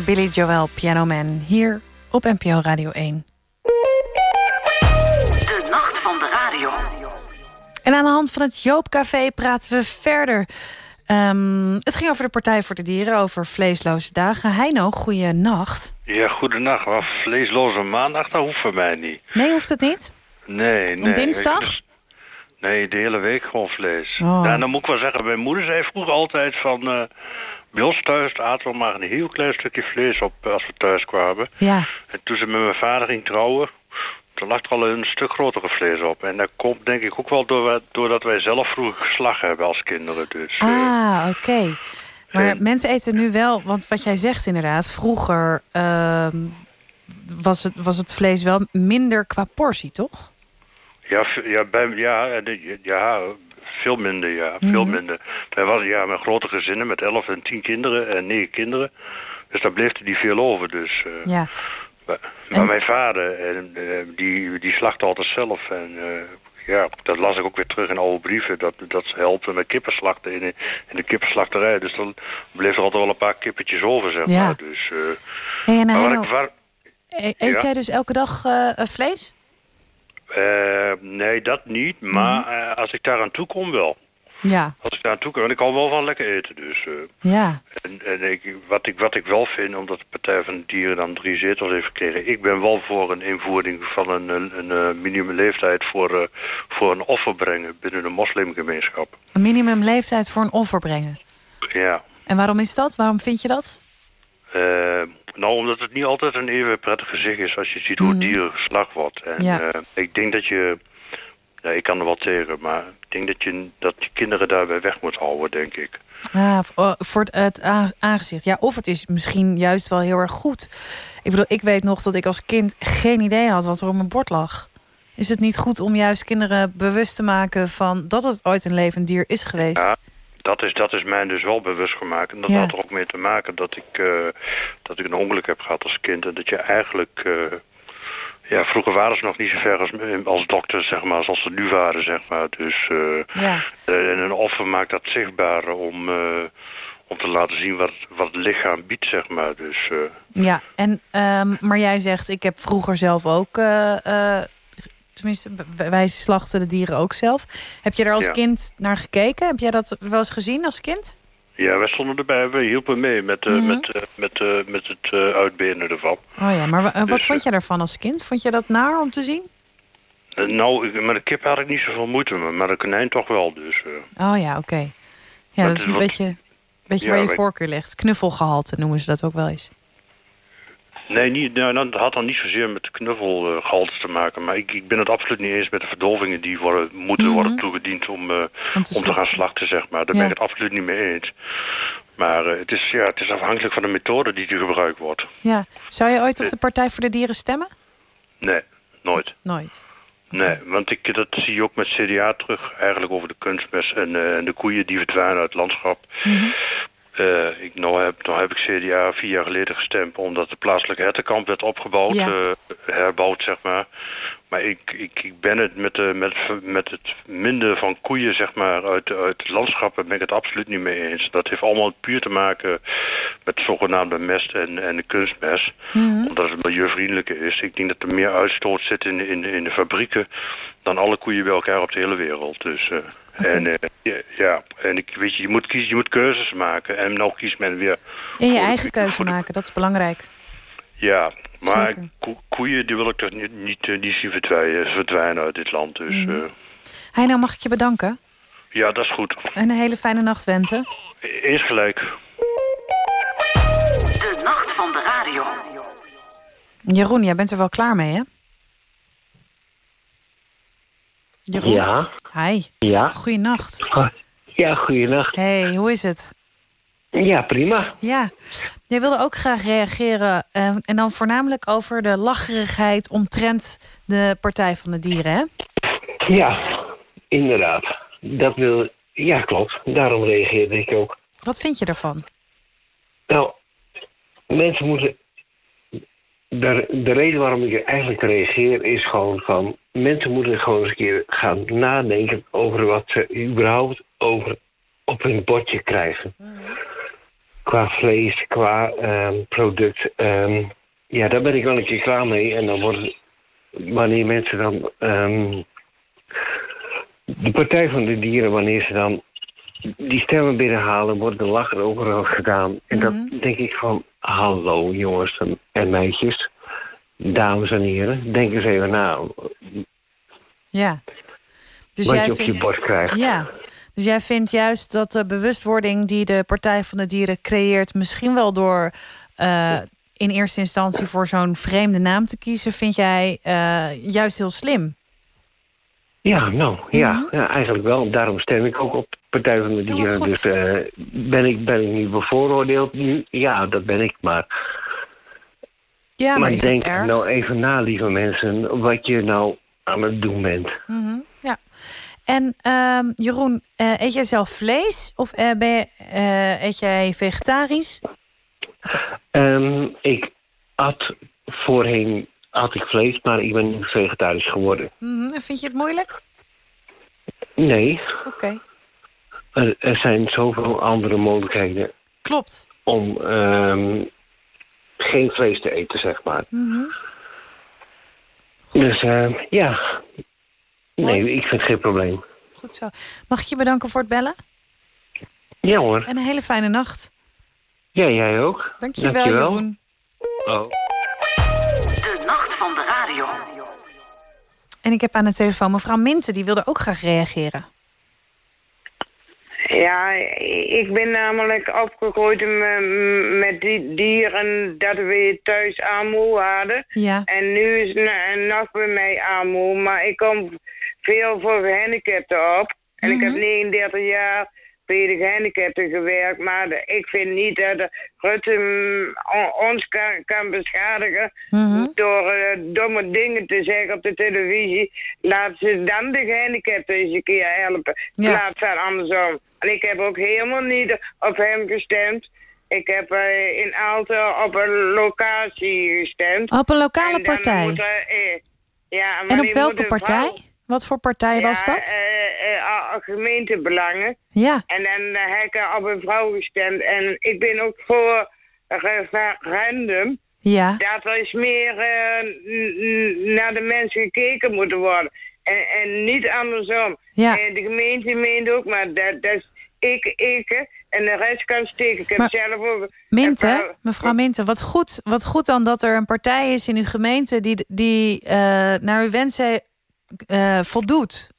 [SPEAKER 5] Hoorde Billy Joel, Piano Man, hier op NPO Radio 1.
[SPEAKER 3] De nacht van de radio.
[SPEAKER 5] En aan de hand van het Joopcafé praten we verder. Ehm, het ging over de Partij voor de Dieren, over vleesloze dagen. Heino, goeie nacht.
[SPEAKER 13] Ja, goedenacht. Maar vleesloze maandag, dat hoeft voor mij niet.
[SPEAKER 5] Nee, hoeft het niet?
[SPEAKER 13] Nee, nee.
[SPEAKER 5] Op dinsdag?
[SPEAKER 13] dus- Nee, de hele week gewoon vlees.
[SPEAKER 5] Oh.
[SPEAKER 13] Ja, en dan moet ik wel zeggen, mijn moeder zei vroeger altijd van... eh, bij ons thuis aten we maar een heel klein stukje vlees op eh, als we thuis kwamen.
[SPEAKER 5] Ja.
[SPEAKER 13] En toen ze met mijn vader ging trouwen... toen lag er al een stuk grotere vlees op. En dat komt denk ik ook wel door, doordat wij zelf vroeger geslacht hebben als kinderen. Dus, eh,
[SPEAKER 5] Ah, oké. Maar mensen eten nu wel, want wat jij zegt inderdaad... vroeger ehm, was, het, was het vlees wel minder qua portie, toch?
[SPEAKER 13] Ja, ja, bij, ja, ja, veel minder, ja. Veel
[SPEAKER 5] Mhm.
[SPEAKER 13] minder. Wij waren ja, met grote gezinnen met 11 en 10 kinderen en 9 kinderen. Dus daar bleef er niet veel over. Dus, eh,
[SPEAKER 5] Ja.
[SPEAKER 13] maar, maar mijn vader, en, eh, die, die slacht altijd zelf. En eh, ja, dat las ik ook weer terug in oude brieven. Dat, dat ze helpen met kippenslachten in, de- in de kippenslachterij. Dus dan bleef er altijd wel een paar kippetjes over, zeg
[SPEAKER 5] Ja.
[SPEAKER 13] maar. Dus, eh,
[SPEAKER 5] Hey, en
[SPEAKER 13] maar ik, waar,
[SPEAKER 5] e- eet
[SPEAKER 13] Ja?
[SPEAKER 5] jij dus elke dag eh, vlees?
[SPEAKER 13] Eh, nee, dat niet. Maar
[SPEAKER 5] Mhm.
[SPEAKER 13] eh, als ik daar aan toe kom, wel.
[SPEAKER 5] Ja.
[SPEAKER 13] Als ik daar aan toe kom, en ik hou wel van lekker eten. Dus, eh,
[SPEAKER 5] Ja.
[SPEAKER 13] En, en ik, wat, ik, wat ik wel vind, omdat de Partij van de Dieren dan drie zetels heeft gekregen... ik ben wel voor een invoering van een, een, een minimumleeftijd voor, voor een offer brengen binnen de moslimgemeenschap.
[SPEAKER 5] Een minimumleeftijd voor een offer brengen.
[SPEAKER 13] Ja.
[SPEAKER 5] En waarom is dat? Waarom vind je dat?
[SPEAKER 13] Nou, omdat het niet altijd een even prettig gezicht is als je ziet hoe
[SPEAKER 5] Mhm.
[SPEAKER 13] dieren geslacht wordt. En
[SPEAKER 5] Ja.
[SPEAKER 13] eh, ik denk dat je... Ja, ik kan er wel tegen, maar ik denk dat je, dat je kinderen daarbij weg moet houden, denk ik.
[SPEAKER 5] Ah, voor het, aangezicht. Ja, of het is misschien juist wel heel erg goed. Ik bedoel, ik weet nog dat ik als kind geen idee had wat er op mijn bord lag. Is het niet goed om juist kinderen bewust te maken van dat het ooit een levend dier is geweest?
[SPEAKER 13] Ja, dat is, dat is mij dus wel bewust gemaakt. En dat
[SPEAKER 5] Ja.
[SPEAKER 13] had er ook mee te maken dat ik, eh, dat ik een ongeluk heb gehad als kind. En dat je eigenlijk... eh, ja, vroeger waren ze nog niet zo ver als, als dokters, zeg maar, zoals ze nu waren, zeg maar. Dus, eh,
[SPEAKER 5] Ja.
[SPEAKER 13] en een offer maakt dat zichtbaar om, om te laten zien wat, wat het lichaam biedt, zeg maar. Dus,
[SPEAKER 5] Ja, en, ehm, maar jij zegt, ik heb vroeger zelf ook... tenminste, wij slachten de dieren ook zelf. Heb je er als
[SPEAKER 13] Ja.
[SPEAKER 5] kind naar gekeken? Heb jij dat wel eens gezien als kind?
[SPEAKER 13] ja, wij stonden erbij, we hielpen mee met, eh,
[SPEAKER 5] Mhm.
[SPEAKER 13] met, eh, met, eh, met het uitbenen ervan.
[SPEAKER 5] Oh ja, maar wa- wat
[SPEAKER 13] Dus,
[SPEAKER 5] vond je daarvan als kind? Vond je dat naar om te zien?
[SPEAKER 13] Nou, met de kip had ik niet zoveel moeite mee, maar de konijn toch wel, dus...
[SPEAKER 5] Oh ja, oké. Ja,
[SPEAKER 13] Maar
[SPEAKER 5] dat is een
[SPEAKER 13] wat-
[SPEAKER 5] beetje, beetje
[SPEAKER 13] Ja,
[SPEAKER 5] waar je voorkeur ligt. Knuffelgehalte noemen ze dat ook wel eens.
[SPEAKER 13] Nee, niet, nou, dat had dan niet zozeer met de knuffelgehalte te maken. Maar ik, ik ben het absoluut niet eens met de verdovingen die worden, moeten
[SPEAKER 5] Mhm.
[SPEAKER 13] worden toegediend om, eh,
[SPEAKER 5] Om te
[SPEAKER 13] om te gaan
[SPEAKER 5] slachten.
[SPEAKER 13] zeg maar. Daar
[SPEAKER 5] Ja.
[SPEAKER 13] ben ik het absoluut niet mee eens. Maar eh, het, is, ja, het is afhankelijk van de methode die er gebruikt wordt.
[SPEAKER 5] Ja. Zou je ooit op de Partij voor de Dieren stemmen?
[SPEAKER 13] Nee, nooit.
[SPEAKER 5] Nooit.
[SPEAKER 13] Nee, want ik, dat zie je ook met CDA terug. Eigenlijk over de kunstmest en, eh, en de koeien die verdwijnen uit het landschap. Eh, ik, nou, heb, nou heb ik CDA vier jaar geleden gestemd... omdat de plaatselijke hertenkamp werd opgebouwd,
[SPEAKER 5] Ja.
[SPEAKER 13] eh, herbouwd, zeg maar. Maar ik, ik, ik ben het met, de, met, met het minder van koeien, zeg maar, uit, uit het landschap... daar ben ik het absoluut niet mee eens. Dat heeft allemaal puur te maken met zogenaamde mest en, en de kunstmest.
[SPEAKER 5] Mhm.
[SPEAKER 13] Omdat het milieuvriendelijker is. Ik denk dat er meer uitstoot zit in, in, in de fabrieken... dan alle koeien bij elkaar op de hele wereld. Dus... eh, En eh, ja, ja, en ik weet je, je moet kiezen, je moet keuzes maken. En nou kiest men weer.
[SPEAKER 5] En je
[SPEAKER 13] de-
[SPEAKER 5] eigen keuze maken, dat is belangrijk.
[SPEAKER 13] Ja, maar koeien die wil ik toch niet, niet, eh, niet zien verdwijnen, verdwijnen uit dit land. Dus
[SPEAKER 5] Mhm.
[SPEAKER 13] eh,
[SPEAKER 5] Heino, mag ik je bedanken?
[SPEAKER 13] ja, dat is goed.
[SPEAKER 5] En een hele fijne nacht wensen.
[SPEAKER 13] Eens gelijk.
[SPEAKER 3] De nacht van de radio.
[SPEAKER 5] Jeroen, jij bent er wel klaar mee, hè? Jeroen?
[SPEAKER 14] Ja.
[SPEAKER 5] Hi.
[SPEAKER 14] Ja.
[SPEAKER 5] Goeienacht.
[SPEAKER 14] Ja, goeienacht.
[SPEAKER 5] Hey, hoe is het?
[SPEAKER 14] Ja, prima.
[SPEAKER 5] Ja, jij wilde ook graag reageren. eh, en dan voornamelijk over de lacherigheid omtrent de Partij van de Dieren, hè?
[SPEAKER 14] Ja, inderdaad. Dat wil... Ja, klopt. Daarom reageerde ik ook.
[SPEAKER 5] Wat vind je daarvan?
[SPEAKER 14] Nou, mensen moeten... De, de reden waarom ik eigenlijk reageer is gewoon van... Mensen moeten gewoon eens een keer gaan nadenken over wat ze überhaupt over op hun bordje krijgen. Qua vlees, qua ehm, product. ehm, ja, daar ben ik wel een keer klaar mee. En dan wordt het- wanneer mensen dan... ehm, de Partij van de Dieren, wanneer ze dan die stemmen binnenhalen, wordt de lach erover gedaan. En dat denk ik van, hallo jongens en- en meisjes, dames en heren, denk eens even na
[SPEAKER 5] Ja. Dus
[SPEAKER 14] wat
[SPEAKER 5] jij
[SPEAKER 14] je op je
[SPEAKER 5] vindt-
[SPEAKER 14] bord krijgt.
[SPEAKER 5] Ja. Dus jij vindt juist dat de bewustwording die de Partij van de Dieren creëert... misschien wel door eh, in eerste instantie voor zo'n vreemde naam te kiezen... vind jij eh, juist heel slim.
[SPEAKER 14] Ja, nou, ja,
[SPEAKER 5] Mhm.
[SPEAKER 14] ja, eigenlijk wel. Daarom stem ik ook op Partij van de Dieren. dus eh, ben, ik, ben ik nu bevooroordeeld nu? Ja, dat ben ik, maar...
[SPEAKER 5] Ja, maar,
[SPEAKER 14] denk
[SPEAKER 5] erg?
[SPEAKER 14] nou even na, lieve mensen, wat je nou aan het doen bent.
[SPEAKER 5] Mhm, ja. En ehm, Jeroen, eh, eet jij zelf vlees of eh, ben je, eh, eet jij vegetarisch?
[SPEAKER 14] Ehm, ik at voorheen at ik vlees, maar ik ben nu vegetarisch geworden.
[SPEAKER 5] Mhm, en Vind je het moeilijk?
[SPEAKER 14] Nee,
[SPEAKER 5] Oké,
[SPEAKER 14] er, er zijn zoveel andere mogelijkheden
[SPEAKER 5] klopt.
[SPEAKER 14] om ehm, geen vlees te eten, zeg maar.
[SPEAKER 5] Mhm.
[SPEAKER 14] Dus ehm, ja, nee, ik vind het geen probleem.
[SPEAKER 5] Goed zo. Mag ik je bedanken voor het bellen?
[SPEAKER 14] Ja hoor.
[SPEAKER 5] En een hele fijne nacht.
[SPEAKER 14] Ja, jij ook.
[SPEAKER 5] Dankjewel,
[SPEAKER 14] Dankjewel.
[SPEAKER 5] Jeroen.
[SPEAKER 14] Oh.
[SPEAKER 3] De nacht van de radio.
[SPEAKER 5] En ik heb aan de telefoon mevrouw Minte, die wilde ook graag reageren.
[SPEAKER 15] Ja, ik ben namelijk opgegroeid met die dieren dat we thuis armoe hadden.
[SPEAKER 5] Ja.
[SPEAKER 15] En nu is n- nog bij mij armoe, maar ik kom veel voor gehandicapten op. En ik heb 39 jaar gehandicapten gewerkt, maar ik vind niet dat Rutte on- ons kan, kan beschadigen door eh, domme dingen te zeggen op de televisie. Laat ze dan de gehandicapten eens een keer helpen.
[SPEAKER 5] Ja.
[SPEAKER 15] Plaats van andersom. En ik heb ook helemaal niet op hem gestemd. Ik heb eh, in Aalten op een locatie gestemd.
[SPEAKER 5] Op een lokale partij?
[SPEAKER 15] moet eh, ja,
[SPEAKER 5] En op welke partij? Wat voor partij was dat?
[SPEAKER 15] eh, eh, ah, gemeentebelangen.
[SPEAKER 5] Ja.
[SPEAKER 15] En dan eh, heb ik op een vrouw gestemd. En ik ben ook voor referendum.
[SPEAKER 5] Ja.
[SPEAKER 15] Dat er eens meer naar de mensen gekeken moeten worden. En, en niet andersom.
[SPEAKER 5] Ja.
[SPEAKER 15] En de gemeente meent ook, maar dat, dat is ik, ik. En de rest kan steken. Ik heb
[SPEAKER 5] Maar-
[SPEAKER 15] zelf ook...
[SPEAKER 5] Minte, mevrouw Minte, wat goed, wat goed dan dat er een partij is in uw gemeente... die, die naar uw wensen eh, voldoet.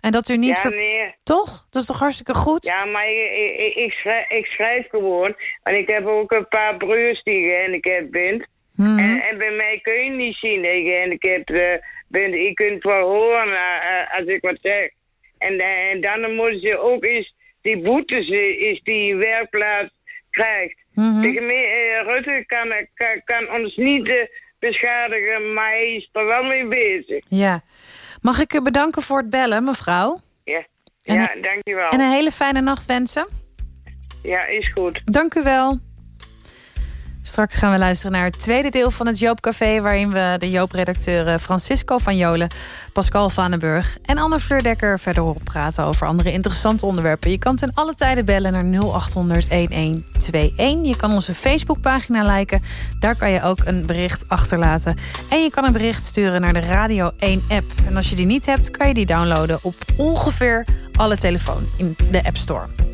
[SPEAKER 5] En dat u niet...
[SPEAKER 15] Ja,
[SPEAKER 5] ver-
[SPEAKER 15] nee.
[SPEAKER 5] Toch? Dat is toch hartstikke goed?
[SPEAKER 15] Ja, maar ik, ik, ik, schrijf, ik schrijf gewoon. En ik heb ook een paar broers die gehandicapt bent.
[SPEAKER 5] Mhm.
[SPEAKER 15] En, en bij mij kun je niet zien dat je gehandicapt eh, bent. Je kunt wel horen eh, als ik wat zeg. En, en dan moeten ze ook eens die boetes is die je werkplaats krijgt. De geme- eh, Rutte kan, kan, kan ons niet beschadigen, maar hij is er wel mee bezig.
[SPEAKER 5] Ja. Mag ik u bedanken voor het bellen, mevrouw?
[SPEAKER 15] Ja, ja dankjewel.
[SPEAKER 5] En een hele fijne nacht wensen.
[SPEAKER 15] Ja, is goed.
[SPEAKER 5] Dank u wel. Straks gaan we luisteren naar het tweede deel van het Joopcafé... waarin we de Joop-redacteuren Francisco van Jolen, Pascal Vanenburg... en Anne verder horen praten over andere interessante onderwerpen. Je kan ten alle tijden bellen naar 0800-1121. Je kan onze Facebookpagina liken. Daar kan je ook een bericht achterlaten. En je kan een bericht sturen naar de Radio 1-app. En als je die niet hebt, kan je die downloaden op ongeveer alle telefoon in de App Store.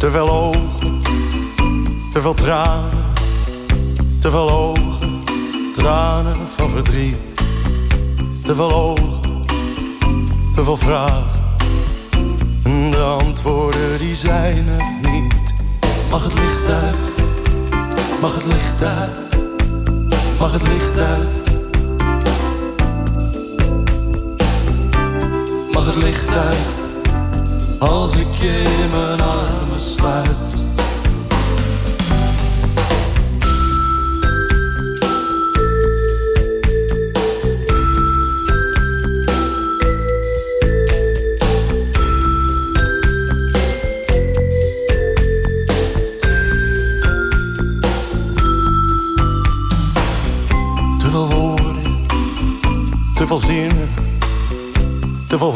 [SPEAKER 16] Te veel ogen, te veel tranen, te veel ogen, tranen van verdriet. Te veel ogen, te veel vragen, en de antwoorden die zijn er niet. Mag het licht uit, mag het licht uit, mag het licht uit. Mag het licht uit als ik in mijn armen sluit. Te veel woorden, te veel te veel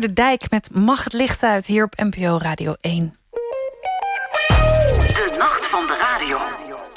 [SPEAKER 5] De Dijk met Mag het licht uit hier op NPO Radio 1.
[SPEAKER 3] De nacht van de radio.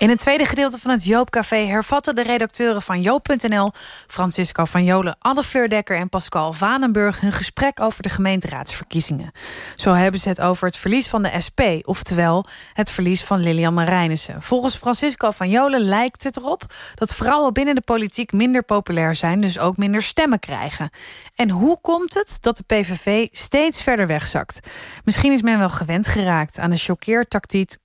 [SPEAKER 5] In het tweede gedeelte van het Joopcafé hervatten de redacteuren van Joop.nl... Francisco van Jolen, Anne Fleurdekker en Pascal Vanenburg... hun gesprek over de gemeenteraadsverkiezingen. Zo hebben ze het over het verlies van de SP... oftewel het verlies van Lilian Marijnissen. Volgens Francisco van Jolen lijkt het erop... dat vrouwen binnen de politiek minder populair zijn... dus ook minder stemmen krijgen. En hoe komt het dat de PVV steeds verder wegzakt? Misschien is men wel gewend geraakt aan de choqueertactiek...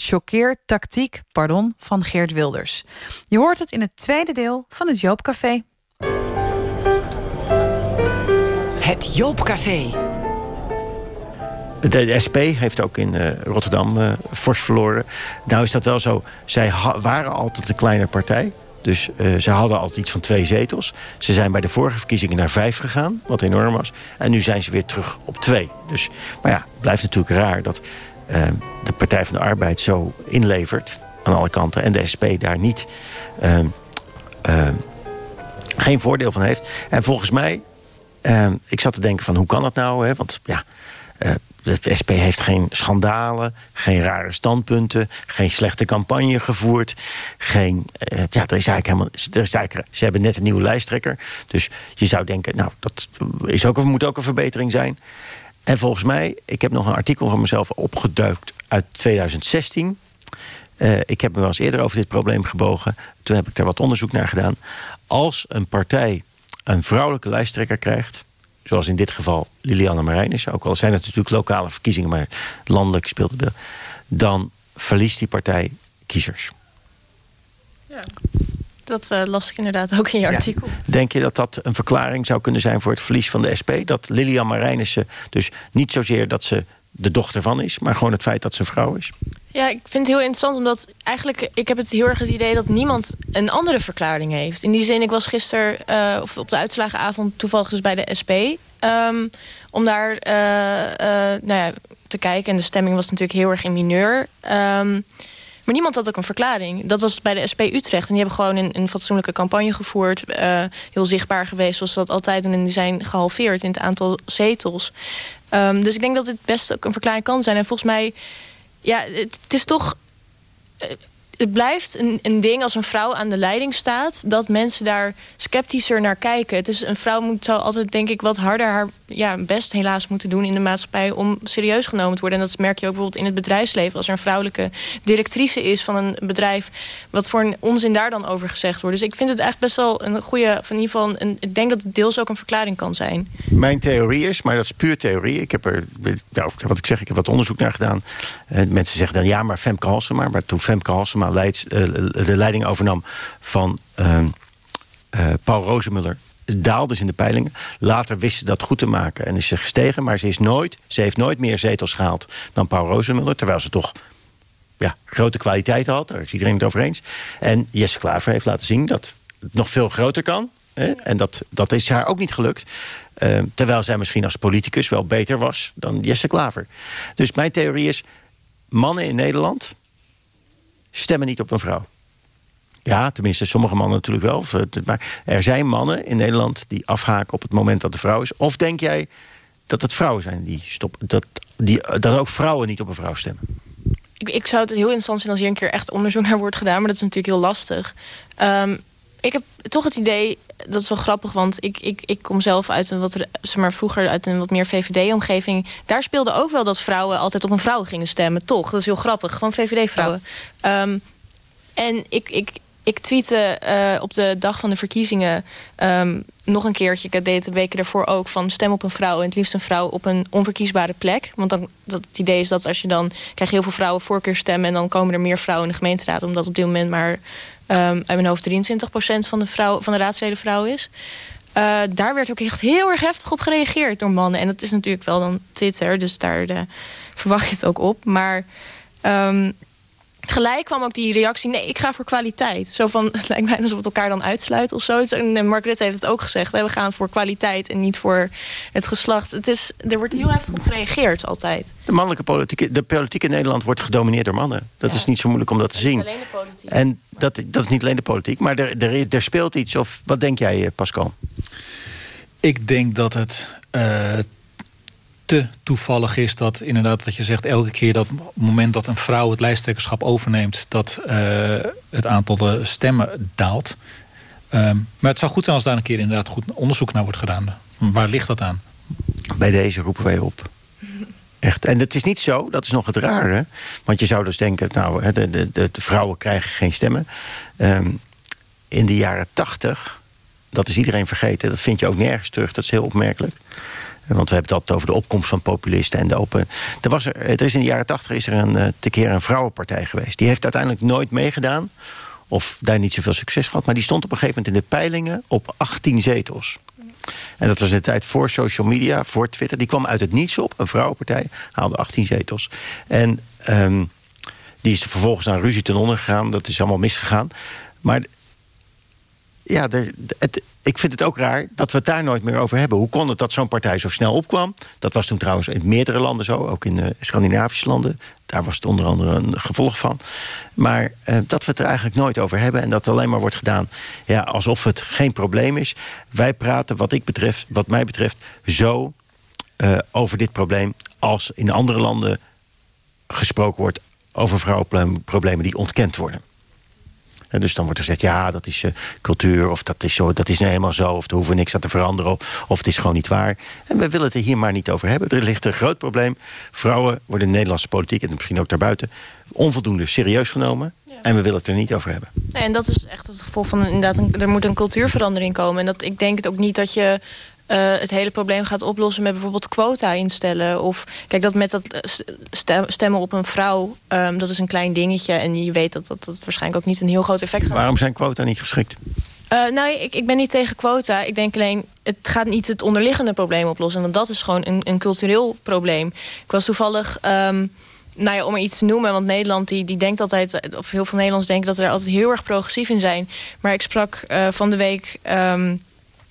[SPEAKER 5] choqueertactiek pardon, van Geert Wilders. Je hoort het in het tweede deel van het Joopcafé.
[SPEAKER 4] Het Joopcafé.
[SPEAKER 9] De, SP heeft ook in eh, Rotterdam eh, fors verloren. Nou is dat wel zo. Zij waren altijd een kleine partij. Dus eh, ze hadden altijd iets van twee zetels. Ze zijn bij de vorige verkiezingen naar vijf gegaan, wat enorm was. En nu zijn ze weer terug op twee. Dus, maar ja, het blijft natuurlijk raar dat de Partij van de Arbeid zo inlevert aan alle kanten. En de SP daar niet eh, eh, geen voordeel van heeft. En volgens mij, ik zat te denken van hoe kan dat nou? Hè? Want ja, eh, de SP heeft geen schandalen, geen rare standpunten, geen slechte campagne gevoerd. Geen, eh, ja, er is eigenlijk helemaal, er is eigenlijk, ze hebben net een nieuwe lijsttrekker. Dus je zou denken, nou, dat is ook, moet ook een verbetering zijn. En volgens mij, ik heb nog een artikel van mezelf opgeduikt uit 2016. Eh, ik heb me wel eens eerder over dit probleem gebogen. Toen heb ik daar wat onderzoek naar gedaan. Als een partij een vrouwelijke lijsttrekker krijgt... zoals in dit geval Liliane Marijnissen... ook al zijn het natuurlijk lokale verkiezingen... maar landelijk speelt het dan verliest die partij kiezers.
[SPEAKER 11] Dat eh, las ik inderdaad ook in je artikel.
[SPEAKER 9] Denk je dat dat een verklaring zou kunnen zijn voor het verlies van de SP? Dat Lilian Marijnissen dus niet zozeer dat ze de dochter van is... maar gewoon het feit dat ze vrouw is?
[SPEAKER 11] Ja, ik vind het heel interessant, omdat eigenlijk... ik heb het heel erg het idee dat niemand een andere verklaring heeft. In die zin, ik was gisteren uh, of op de uitslagenavond toevallig dus bij de SP... Um, om daar uh, nou ja, te kijken. En de stemming was natuurlijk heel erg in mineur. Um, maar niemand had ook een verklaring. Dat was bij de SP Utrecht. En die hebben gewoon een, een fatsoenlijke campagne gevoerd. Uh, heel zichtbaar geweest, zoals ze dat altijd doen. En die zijn gehalveerd in het aantal zetels. Um, dus ik denk dat dit best ook een verklaring kan zijn. En volgens mij, ja, het, is toch... Uh, het blijft een, een, ding als een vrouw aan de leiding staat... dat mensen daar sceptischer naar kijken. Het is, een vrouw moet zo altijd, denk ik, wat harder haar ja, best helaas moeten doen... in de maatschappij om serieus genomen te worden. En dat merk je ook bijvoorbeeld in het bedrijfsleven. Als er een vrouwelijke directrice is van een bedrijf... wat voor een onzin daar dan over gezegd wordt. Dus ik vind het echt best wel een goede... Of in ieder geval, een, ik denk dat het deels ook een verklaring kan zijn.
[SPEAKER 9] Mijn theorie is, maar dat is puur theorie... ik heb er, nou, wat ik zeg, ik heb wat onderzoek naar gedaan. Uh, mensen zeggen dan, ja, maar Femke Halsema... maar toen Femke Halsema Uh, de leiding overnam van uh, uh, Paul Rozemuller daalde dus in de peilingen. Later wist ze dat goed te maken en is ze gestegen. Maar ze, is nooit, ze heeft nooit meer zetels gehaald dan Paul Rozemuller. Terwijl ze toch ja, grote kwaliteit had. Daar is iedereen het over eens. En Jesse Klaver heeft laten zien dat het nog veel groter kan. Hè? En dat, dat is haar ook niet gelukt. Eh, terwijl zij misschien als politicus wel beter was dan Jesse Klaver. Dus mijn theorie is... mannen in Nederland stemmen niet op een vrouw. Ja, tenminste, sommige mannen natuurlijk wel. Eh, Maar er zijn mannen in Nederland die afhaken op het moment dat de vrouw is. Of denk jij dat het vrouwen zijn die stoppen? Dat, die, dat ook vrouwen niet op een vrouw stemmen?
[SPEAKER 11] Ik, ik zou het heel interessant vinden als hier een keer echt onderzoek naar wordt gedaan. Maar dat is natuurlijk heel lastig. Ehm, ik heb toch het idee, dat is wel grappig, want ik, ik, ik kom zelf uit een wat zeg maar, vroeger uit een wat meer VVD-omgeving. Daar speelde ook wel dat vrouwen altijd op een vrouw gingen stemmen, toch? Dat is heel grappig, gewoon VVD-vrouwen. Ehm, en ik, ik, ik tweette eh, op de dag van de verkiezingen ehm, nog een keertje. Ik deed de weken daarvoor ook van stem op een vrouw. En het liefst een vrouw op een onverkiesbare plek. Want dan, dat, het idee is dat als je dan krijg je heel veel vrouwen voorkeurstemmen. En dan komen er meer vrouwen in de gemeenteraad. Omdat op dit moment maar ehm, uit mijn hoofd 23% van de, vrouw, van de raadsleden vrouw is. Eh, daar werd ook echt heel erg heftig op gereageerd door mannen. En dat is natuurlijk wel dan Twitter, dus daar eh, verwacht je het ook op. Maar ehm, gelijk kwam ook die reactie: nee, ik ga voor kwaliteit. Zo van, het lijkt mij alsof we het elkaar dan uitsluiten of zo. En Mark Rutte heeft het ook gezegd: hè, we gaan voor kwaliteit en niet voor het geslacht. Het is, er wordt heel heftig op gereageerd altijd.
[SPEAKER 9] De mannelijke politiek, de politiek in Nederland wordt gedomineerd door mannen. Dat is niet zo moeilijk om dat te zien.
[SPEAKER 11] Alleen de politiek.
[SPEAKER 9] En dat, dat is niet alleen de politiek, maar er, er, er speelt iets. Of wat denk jij, eh, Pascal?
[SPEAKER 10] Ik denk dat het eh, te toevallig is dat inderdaad wat je zegt... elke keer dat moment dat een vrouw het lijsttrekkerschap overneemt... dat eh, het aantal stemmen daalt. Ehm, maar het zou goed zijn als daar een keer inderdaad goed onderzoek naar wordt gedaan. Waar ligt dat aan?
[SPEAKER 9] Bij deze roepen wij op. Echt. En het is niet zo, dat is nog het rare. Want je zou dus denken, nou, de, de, de vrouwen krijgen geen stemmen. Ehm, in de jaren tachtig, dat is iedereen vergeten... dat vind je ook nergens terug, dat is heel opmerkelijk. Want we hebben het altijd over de opkomst van populisten en de open. Er, was er, er is in de jaren tachtig is er een eh, keer een vrouwenpartij geweest. Die heeft uiteindelijk nooit meegedaan. Of daar niet zoveel succes gehad. Maar die stond op een gegeven moment in de peilingen op 18 zetels. En dat was in de tijd voor social media, voor Twitter. Die kwam uit het niets op. Een vrouwenpartij haalde 18 zetels. En ehm, die is vervolgens aan ruzie ten onder gegaan. Dat is allemaal misgegaan. Maar ja, ik vind het ook raar dat we het daar nooit meer over hebben. Hoe kon het dat zo'n partij zo snel opkwam? Dat was toen trouwens in meerdere landen zo, ook in uh, Scandinavische landen. Daar was het onder andere een gevolg van. Maar uh, dat we het er eigenlijk nooit over hebben en dat alleen maar wordt gedaan ja, alsof het geen probleem is. Wij praten, wat, ik betreft, wat mij betreft, zo uh, over dit probleem als in andere landen gesproken wordt over vrouwenproblemen die ontkend worden. En dus dan wordt er gezegd, ja, dat is uh, cultuur... of dat is, zo, dat is nou helemaal zo, of er hoeven we niks aan te veranderen... Of, of het is gewoon niet waar. En we willen het er hier maar niet over hebben. Er ligt een groot probleem. Vrouwen worden in de Nederlandse politiek... en misschien ook daarbuiten, onvoldoende serieus genomen. En we willen het er niet over hebben.
[SPEAKER 11] Nee, en dat is echt het gevolg van inderdaad... Een, er moet een cultuurverandering komen. En dat, ik denk het ook niet dat je... Uh, het hele probleem gaat oplossen met bijvoorbeeld quota instellen. Of kijk, dat met dat stemmen op een vrouw, um, dat is een klein dingetje. En je weet dat, dat dat waarschijnlijk ook niet een heel groot effect gaat.
[SPEAKER 9] Waarom zijn quota niet geschikt?
[SPEAKER 11] Uh, nou, ik, ik ben niet tegen quota. Ik denk alleen, het gaat niet het onderliggende probleem oplossen. Want dat is gewoon een, een cultureel probleem. Ik was toevallig. Um, nou ja, om er iets te noemen, want Nederland die, die denkt altijd... of heel veel Nederlanders denken dat we er altijd heel erg progressief in zijn. Maar ik sprak uh, van de week... Um,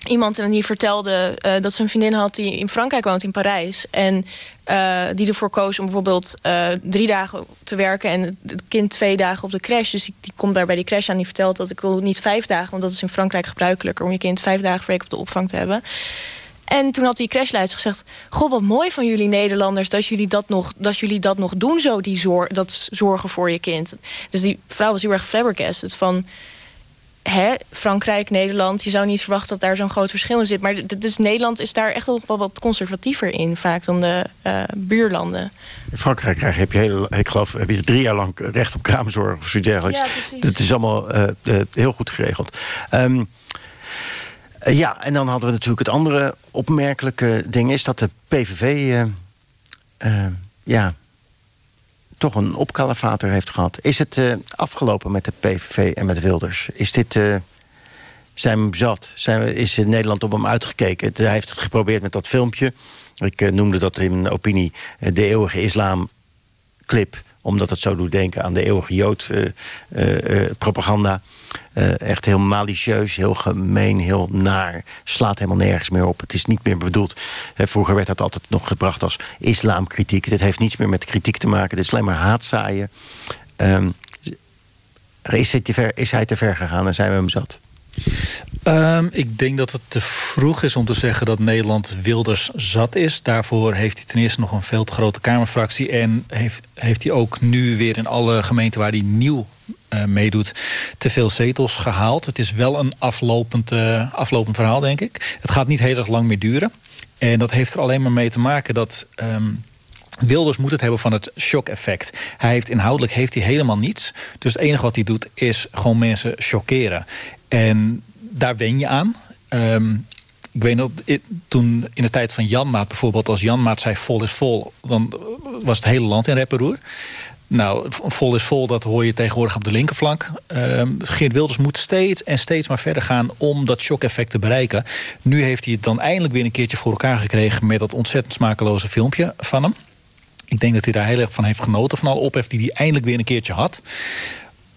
[SPEAKER 11] iemand en die vertelde uh, dat ze een vriendin had die in Frankrijk woont, in Parijs. En uh, die ervoor koos om bijvoorbeeld uh, drie dagen te werken en het kind twee dagen op de crash. Dus die, komt daar bij die crash aan. Die vertelt dat ik wil niet vijf dagen, want dat is in Frankrijk gebruikelijker om je kind vijf dagen per week op de opvang te hebben. En toen had die crashleidster gezegd: Goh, wat mooi van jullie Nederlanders dat jullie dat nog, dat jullie dat nog doen, zo die zor dat zorgen voor je kind. Dus die vrouw was heel erg flabbergasted van hè, Frankrijk, Nederland, je zou niet verwachten dat daar zo'n groot verschil in zit. Maar dus Nederland is daar echt nog wel wat conservatiever in, vaak dan de uh, buurlanden.
[SPEAKER 9] In Frankrijk heb je heel, ik geloof, heb je drie jaar lang recht op kraamzorg of zoiets dergelijks. Ja, precies. Dat is allemaal uh, uh, heel goed geregeld. Um, ja, en dan hadden we natuurlijk het andere opmerkelijke ding is dat de PVV ja, toch een opkalevator heeft gehad. Is het uh, afgelopen met de PVV en met Wilders? Is dit, uh, zijn hem zat. Zijn, is Nederland op hem uitgekeken. Hij heeft het geprobeerd met dat filmpje. Ik eh, noemde dat in mijn opinie eh, de eeuwige islam clip omdat het zo doet denken aan de eeuwige Jood eh, echt heel malicieus, heel gemeen, heel naar. Slaat helemaal nergens meer op. Het is niet meer bedoeld. Eh, vroeger werd dat altijd nog gebracht als islamkritiek. Dit heeft niets meer met kritiek te maken. Dit is alleen maar haatzaaien. Ehm, is, hij te ver, is te ver gegaan en zijn we hem zat?
[SPEAKER 10] Ehm, ik denk dat het te vroeg is om te zeggen dat Nederland Wilders zat is. Daarvoor heeft hij ten eerste nog een veel te grote Kamerfractie. En heeft, heeft hij ook nu weer in alle gemeenten waar hij nieuw meedoet... te veel zetels gehaald. Het is wel een aflopend, eh, aflopend verhaal, denk ik. Het gaat niet heel erg lang meer duren. En dat heeft er alleen maar mee te maken dat... ehm, Wilders moet het hebben van het shock-effect. Hij heeft inhoudelijk heeft hij helemaal niets. Dus het enige wat hij doet is gewoon mensen chockeren. En daar wen je aan. Ehm, ik weet nog, toen in de tijd van Janmaat bijvoorbeeld... als Janmaat zei vol is vol, dan was het hele land in rep en roer. Nou, vol is vol, dat hoor je tegenwoordig op de linkerflank. Ehm Geert Wilders moet steeds en steeds maar verder gaan... om dat shock-effect te bereiken. Nu heeft hij het dan eindelijk weer een keertje voor elkaar gekregen... met dat ontzettend smakeloze filmpje van hem. Ik denk dat hij daar heel erg van heeft genoten... van alle ophef die hij eindelijk weer een keertje had.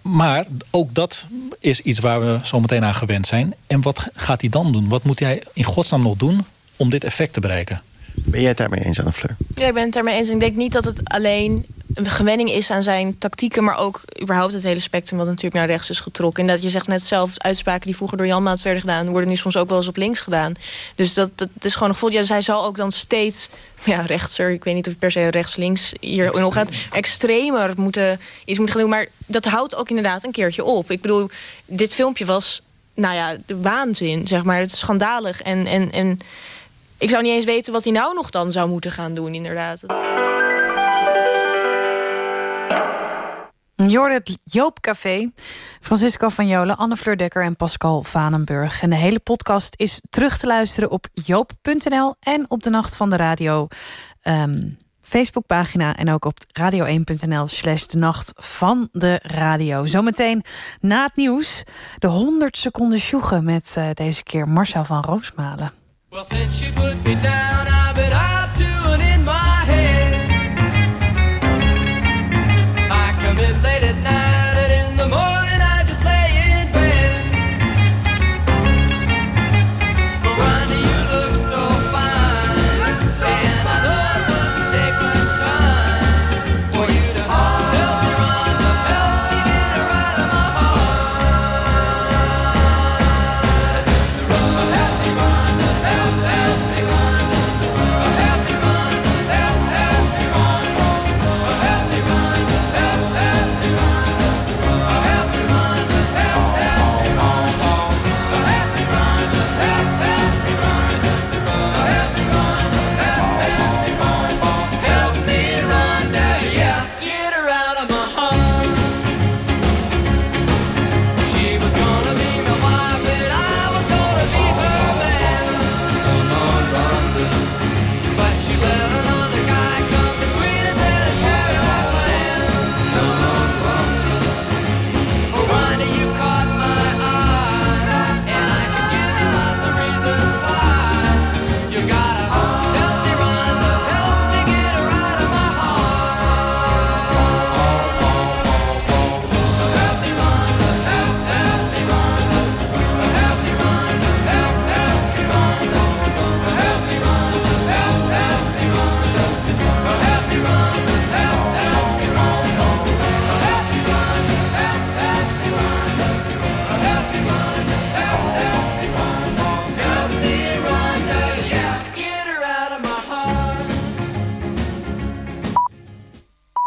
[SPEAKER 10] Maar ook dat is iets waar we zo meteen aan gewend zijn. En wat gaat hij dan doen? Wat moet hij in godsnaam nog doen om dit effect te bereiken?
[SPEAKER 9] Ben jij het daarmee eens, Anne Fleur?
[SPEAKER 11] Ja, ik ben het ermee eens. Ik denk niet dat het alleen een gewenning is aan zijn tactieken... maar ook überhaupt het hele spectrum wat natuurlijk naar rechts is getrokken. En dat je zegt net zelf, uitspraken die vroeger door Jan Maat werden gedaan... worden nu soms ook wel eens op links gedaan. Dus dat, dat is gewoon een gevoel. Ja, zij zal ook dan steeds ja, rechtser... ik weet niet of het per se rechts-links hier in gaat... extremer moeten, iets moeten gaan doen. Maar dat houdt ook inderdaad een keertje op. Ik bedoel, dit filmpje was, nou ja, de waanzin, zeg maar. Het is schandalig en... en, en ik zou niet eens weten wat hij nou nog dan zou moeten gaan doen, inderdaad. Het
[SPEAKER 5] Joop Café. Francisco van Jolen, Anne Fleur Dekker en Pascal Vanenburg. En de hele podcast is terug te luisteren op joop.nl... en op de Nacht van de Radio ehm, Facebookpagina... en ook op radio1.nl slash de Nacht van de Radio. Zometeen na het nieuws de 100 seconden sjoegen... met eh, deze keer Marcel van Roosmalen.
[SPEAKER 17] Well, since she put me down, I bet I.